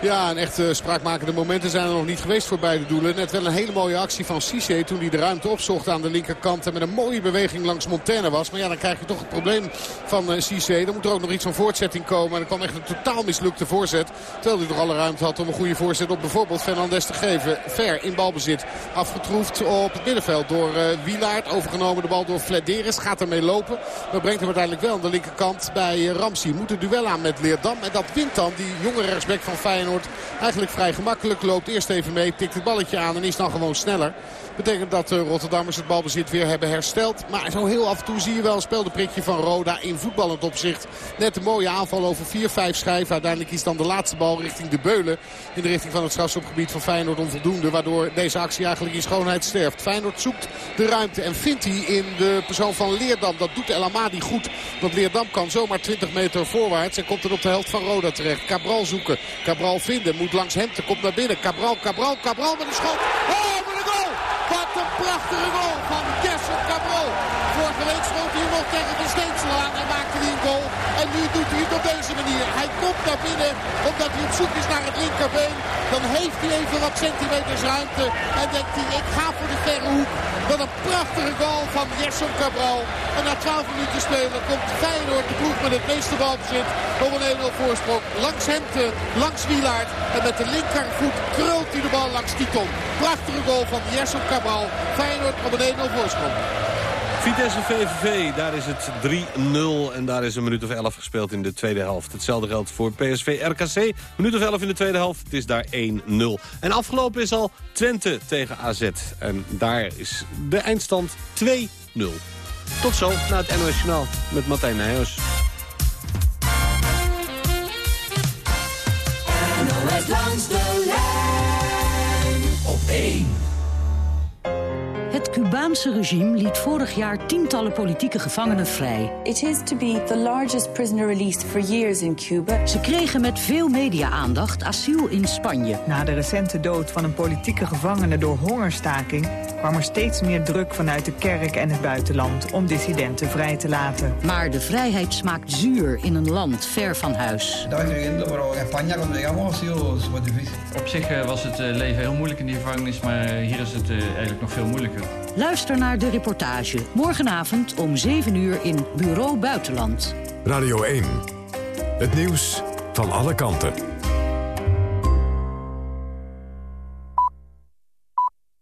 Ja, en echt uh, spraakmakende momenten zijn er nog niet geweest voor beide doelen. Net wel een hele mooie actie van Cisse toen hij de ruimte opzocht aan de linkerkant. En met een mooie beweging langs Montaigne was. Maar ja, dan krijg je toch het probleem van uh, Cisse. Dan moet er ook nog iets van voortzetting komen. En er kwam echt een totaal mislukte voorzet. Terwijl hij toch alle ruimte had om een goede voorzet op bijvoorbeeld Fernandes te geven. Ver in balbezit. Afgetroefd op het middenveld door uh, Wielaert. Overgenomen de bal door Flederis. Gaat ermee lopen. Maar brengt hem uiteindelijk wel aan de linkerkant bij Ramsey. Moet het duel aan met Leerdam. En dat wint dan die jonge rechtsback van Feyenoord. Eigenlijk vrij gemakkelijk. Loopt eerst even mee, tikt het balletje aan en is dan gewoon sneller. Betekent dat de Rotterdammers het balbezit weer hebben hersteld. Maar zo heel af en toe zie je wel een speldenprikje van Roda in voetballend opzicht. Net een mooie aanval over 4-5 schijven. Uiteindelijk is dan de laatste bal richting de Beulen. In de richting van het strafschopgebied van Feyenoord onvoldoende. Waardoor deze actie eigenlijk in schoonheid sterft. Feyenoord zoekt de ruimte en vindt hij in de persoon van Leerdam. Dat doet El Amadi goed. Want Leerdam kan zomaar 20 meter voorwaarts. En komt er op de helft van Roda terecht. Cabral zoeken. Cabral vinden. Moet langs hem. Komt naar binnen. Cabral, Cabral, Cabral met een schot. Oh, wat een goal! Wat een prachtige goal van Gerson Cabral. Nu doet hij het op deze manier. Hij komt naar binnen omdat hij op zoek is naar het linkerbeen. Dan heeft hij even wat centimeters ruimte. En denkt hij, ik ga voor de verre. Wat een prachtige goal van Gerson Cabral. En na 12 minuten spelen komt Feyenoord de ploeg met het meeste balbezit. Op een 1-0 voorsprong. Langs Hemte, langs Wielaert. En met de linkervoet krult hij de bal langs Titon. Prachtige goal van Gerson Cabral. Feyenoord op een 1-0 voorsprong. Vitesse VVV, daar is het 3-0 en daar is een minuut of 11 gespeeld in de tweede helft. Hetzelfde geldt voor PSV RKC, minuut of 11 in de tweede helft, het is daar 1-0. En afgelopen is al Twente tegen AZ en daar is de eindstand 2-0. Tot zo naar het NOS Journaal met Martijn Nijhuis. NOS langs de lijn op 1. Het Cubaanse regime liet vorig jaar tientallen politieke gevangenen vrij. It is to be the largest prisoner released for years in Cuba. Ze kregen met veel media-aandacht asiel in Spanje. Na de recente dood van een politieke gevangene door hongerstaking kwam er steeds meer druk vanuit de kerk en het buitenland om dissidenten vrij te laten. Maar de vrijheid smaakt zuur in een land ver van huis. Op zich eh, was het eh, leven heel moeilijk in die gevangenis, maar eh, hier is het eigenlijk nog veel moeilijker. Luister naar de reportage morgenavond om 7 uur in Bureau Buitenland. Radio 1. Het nieuws van alle kanten.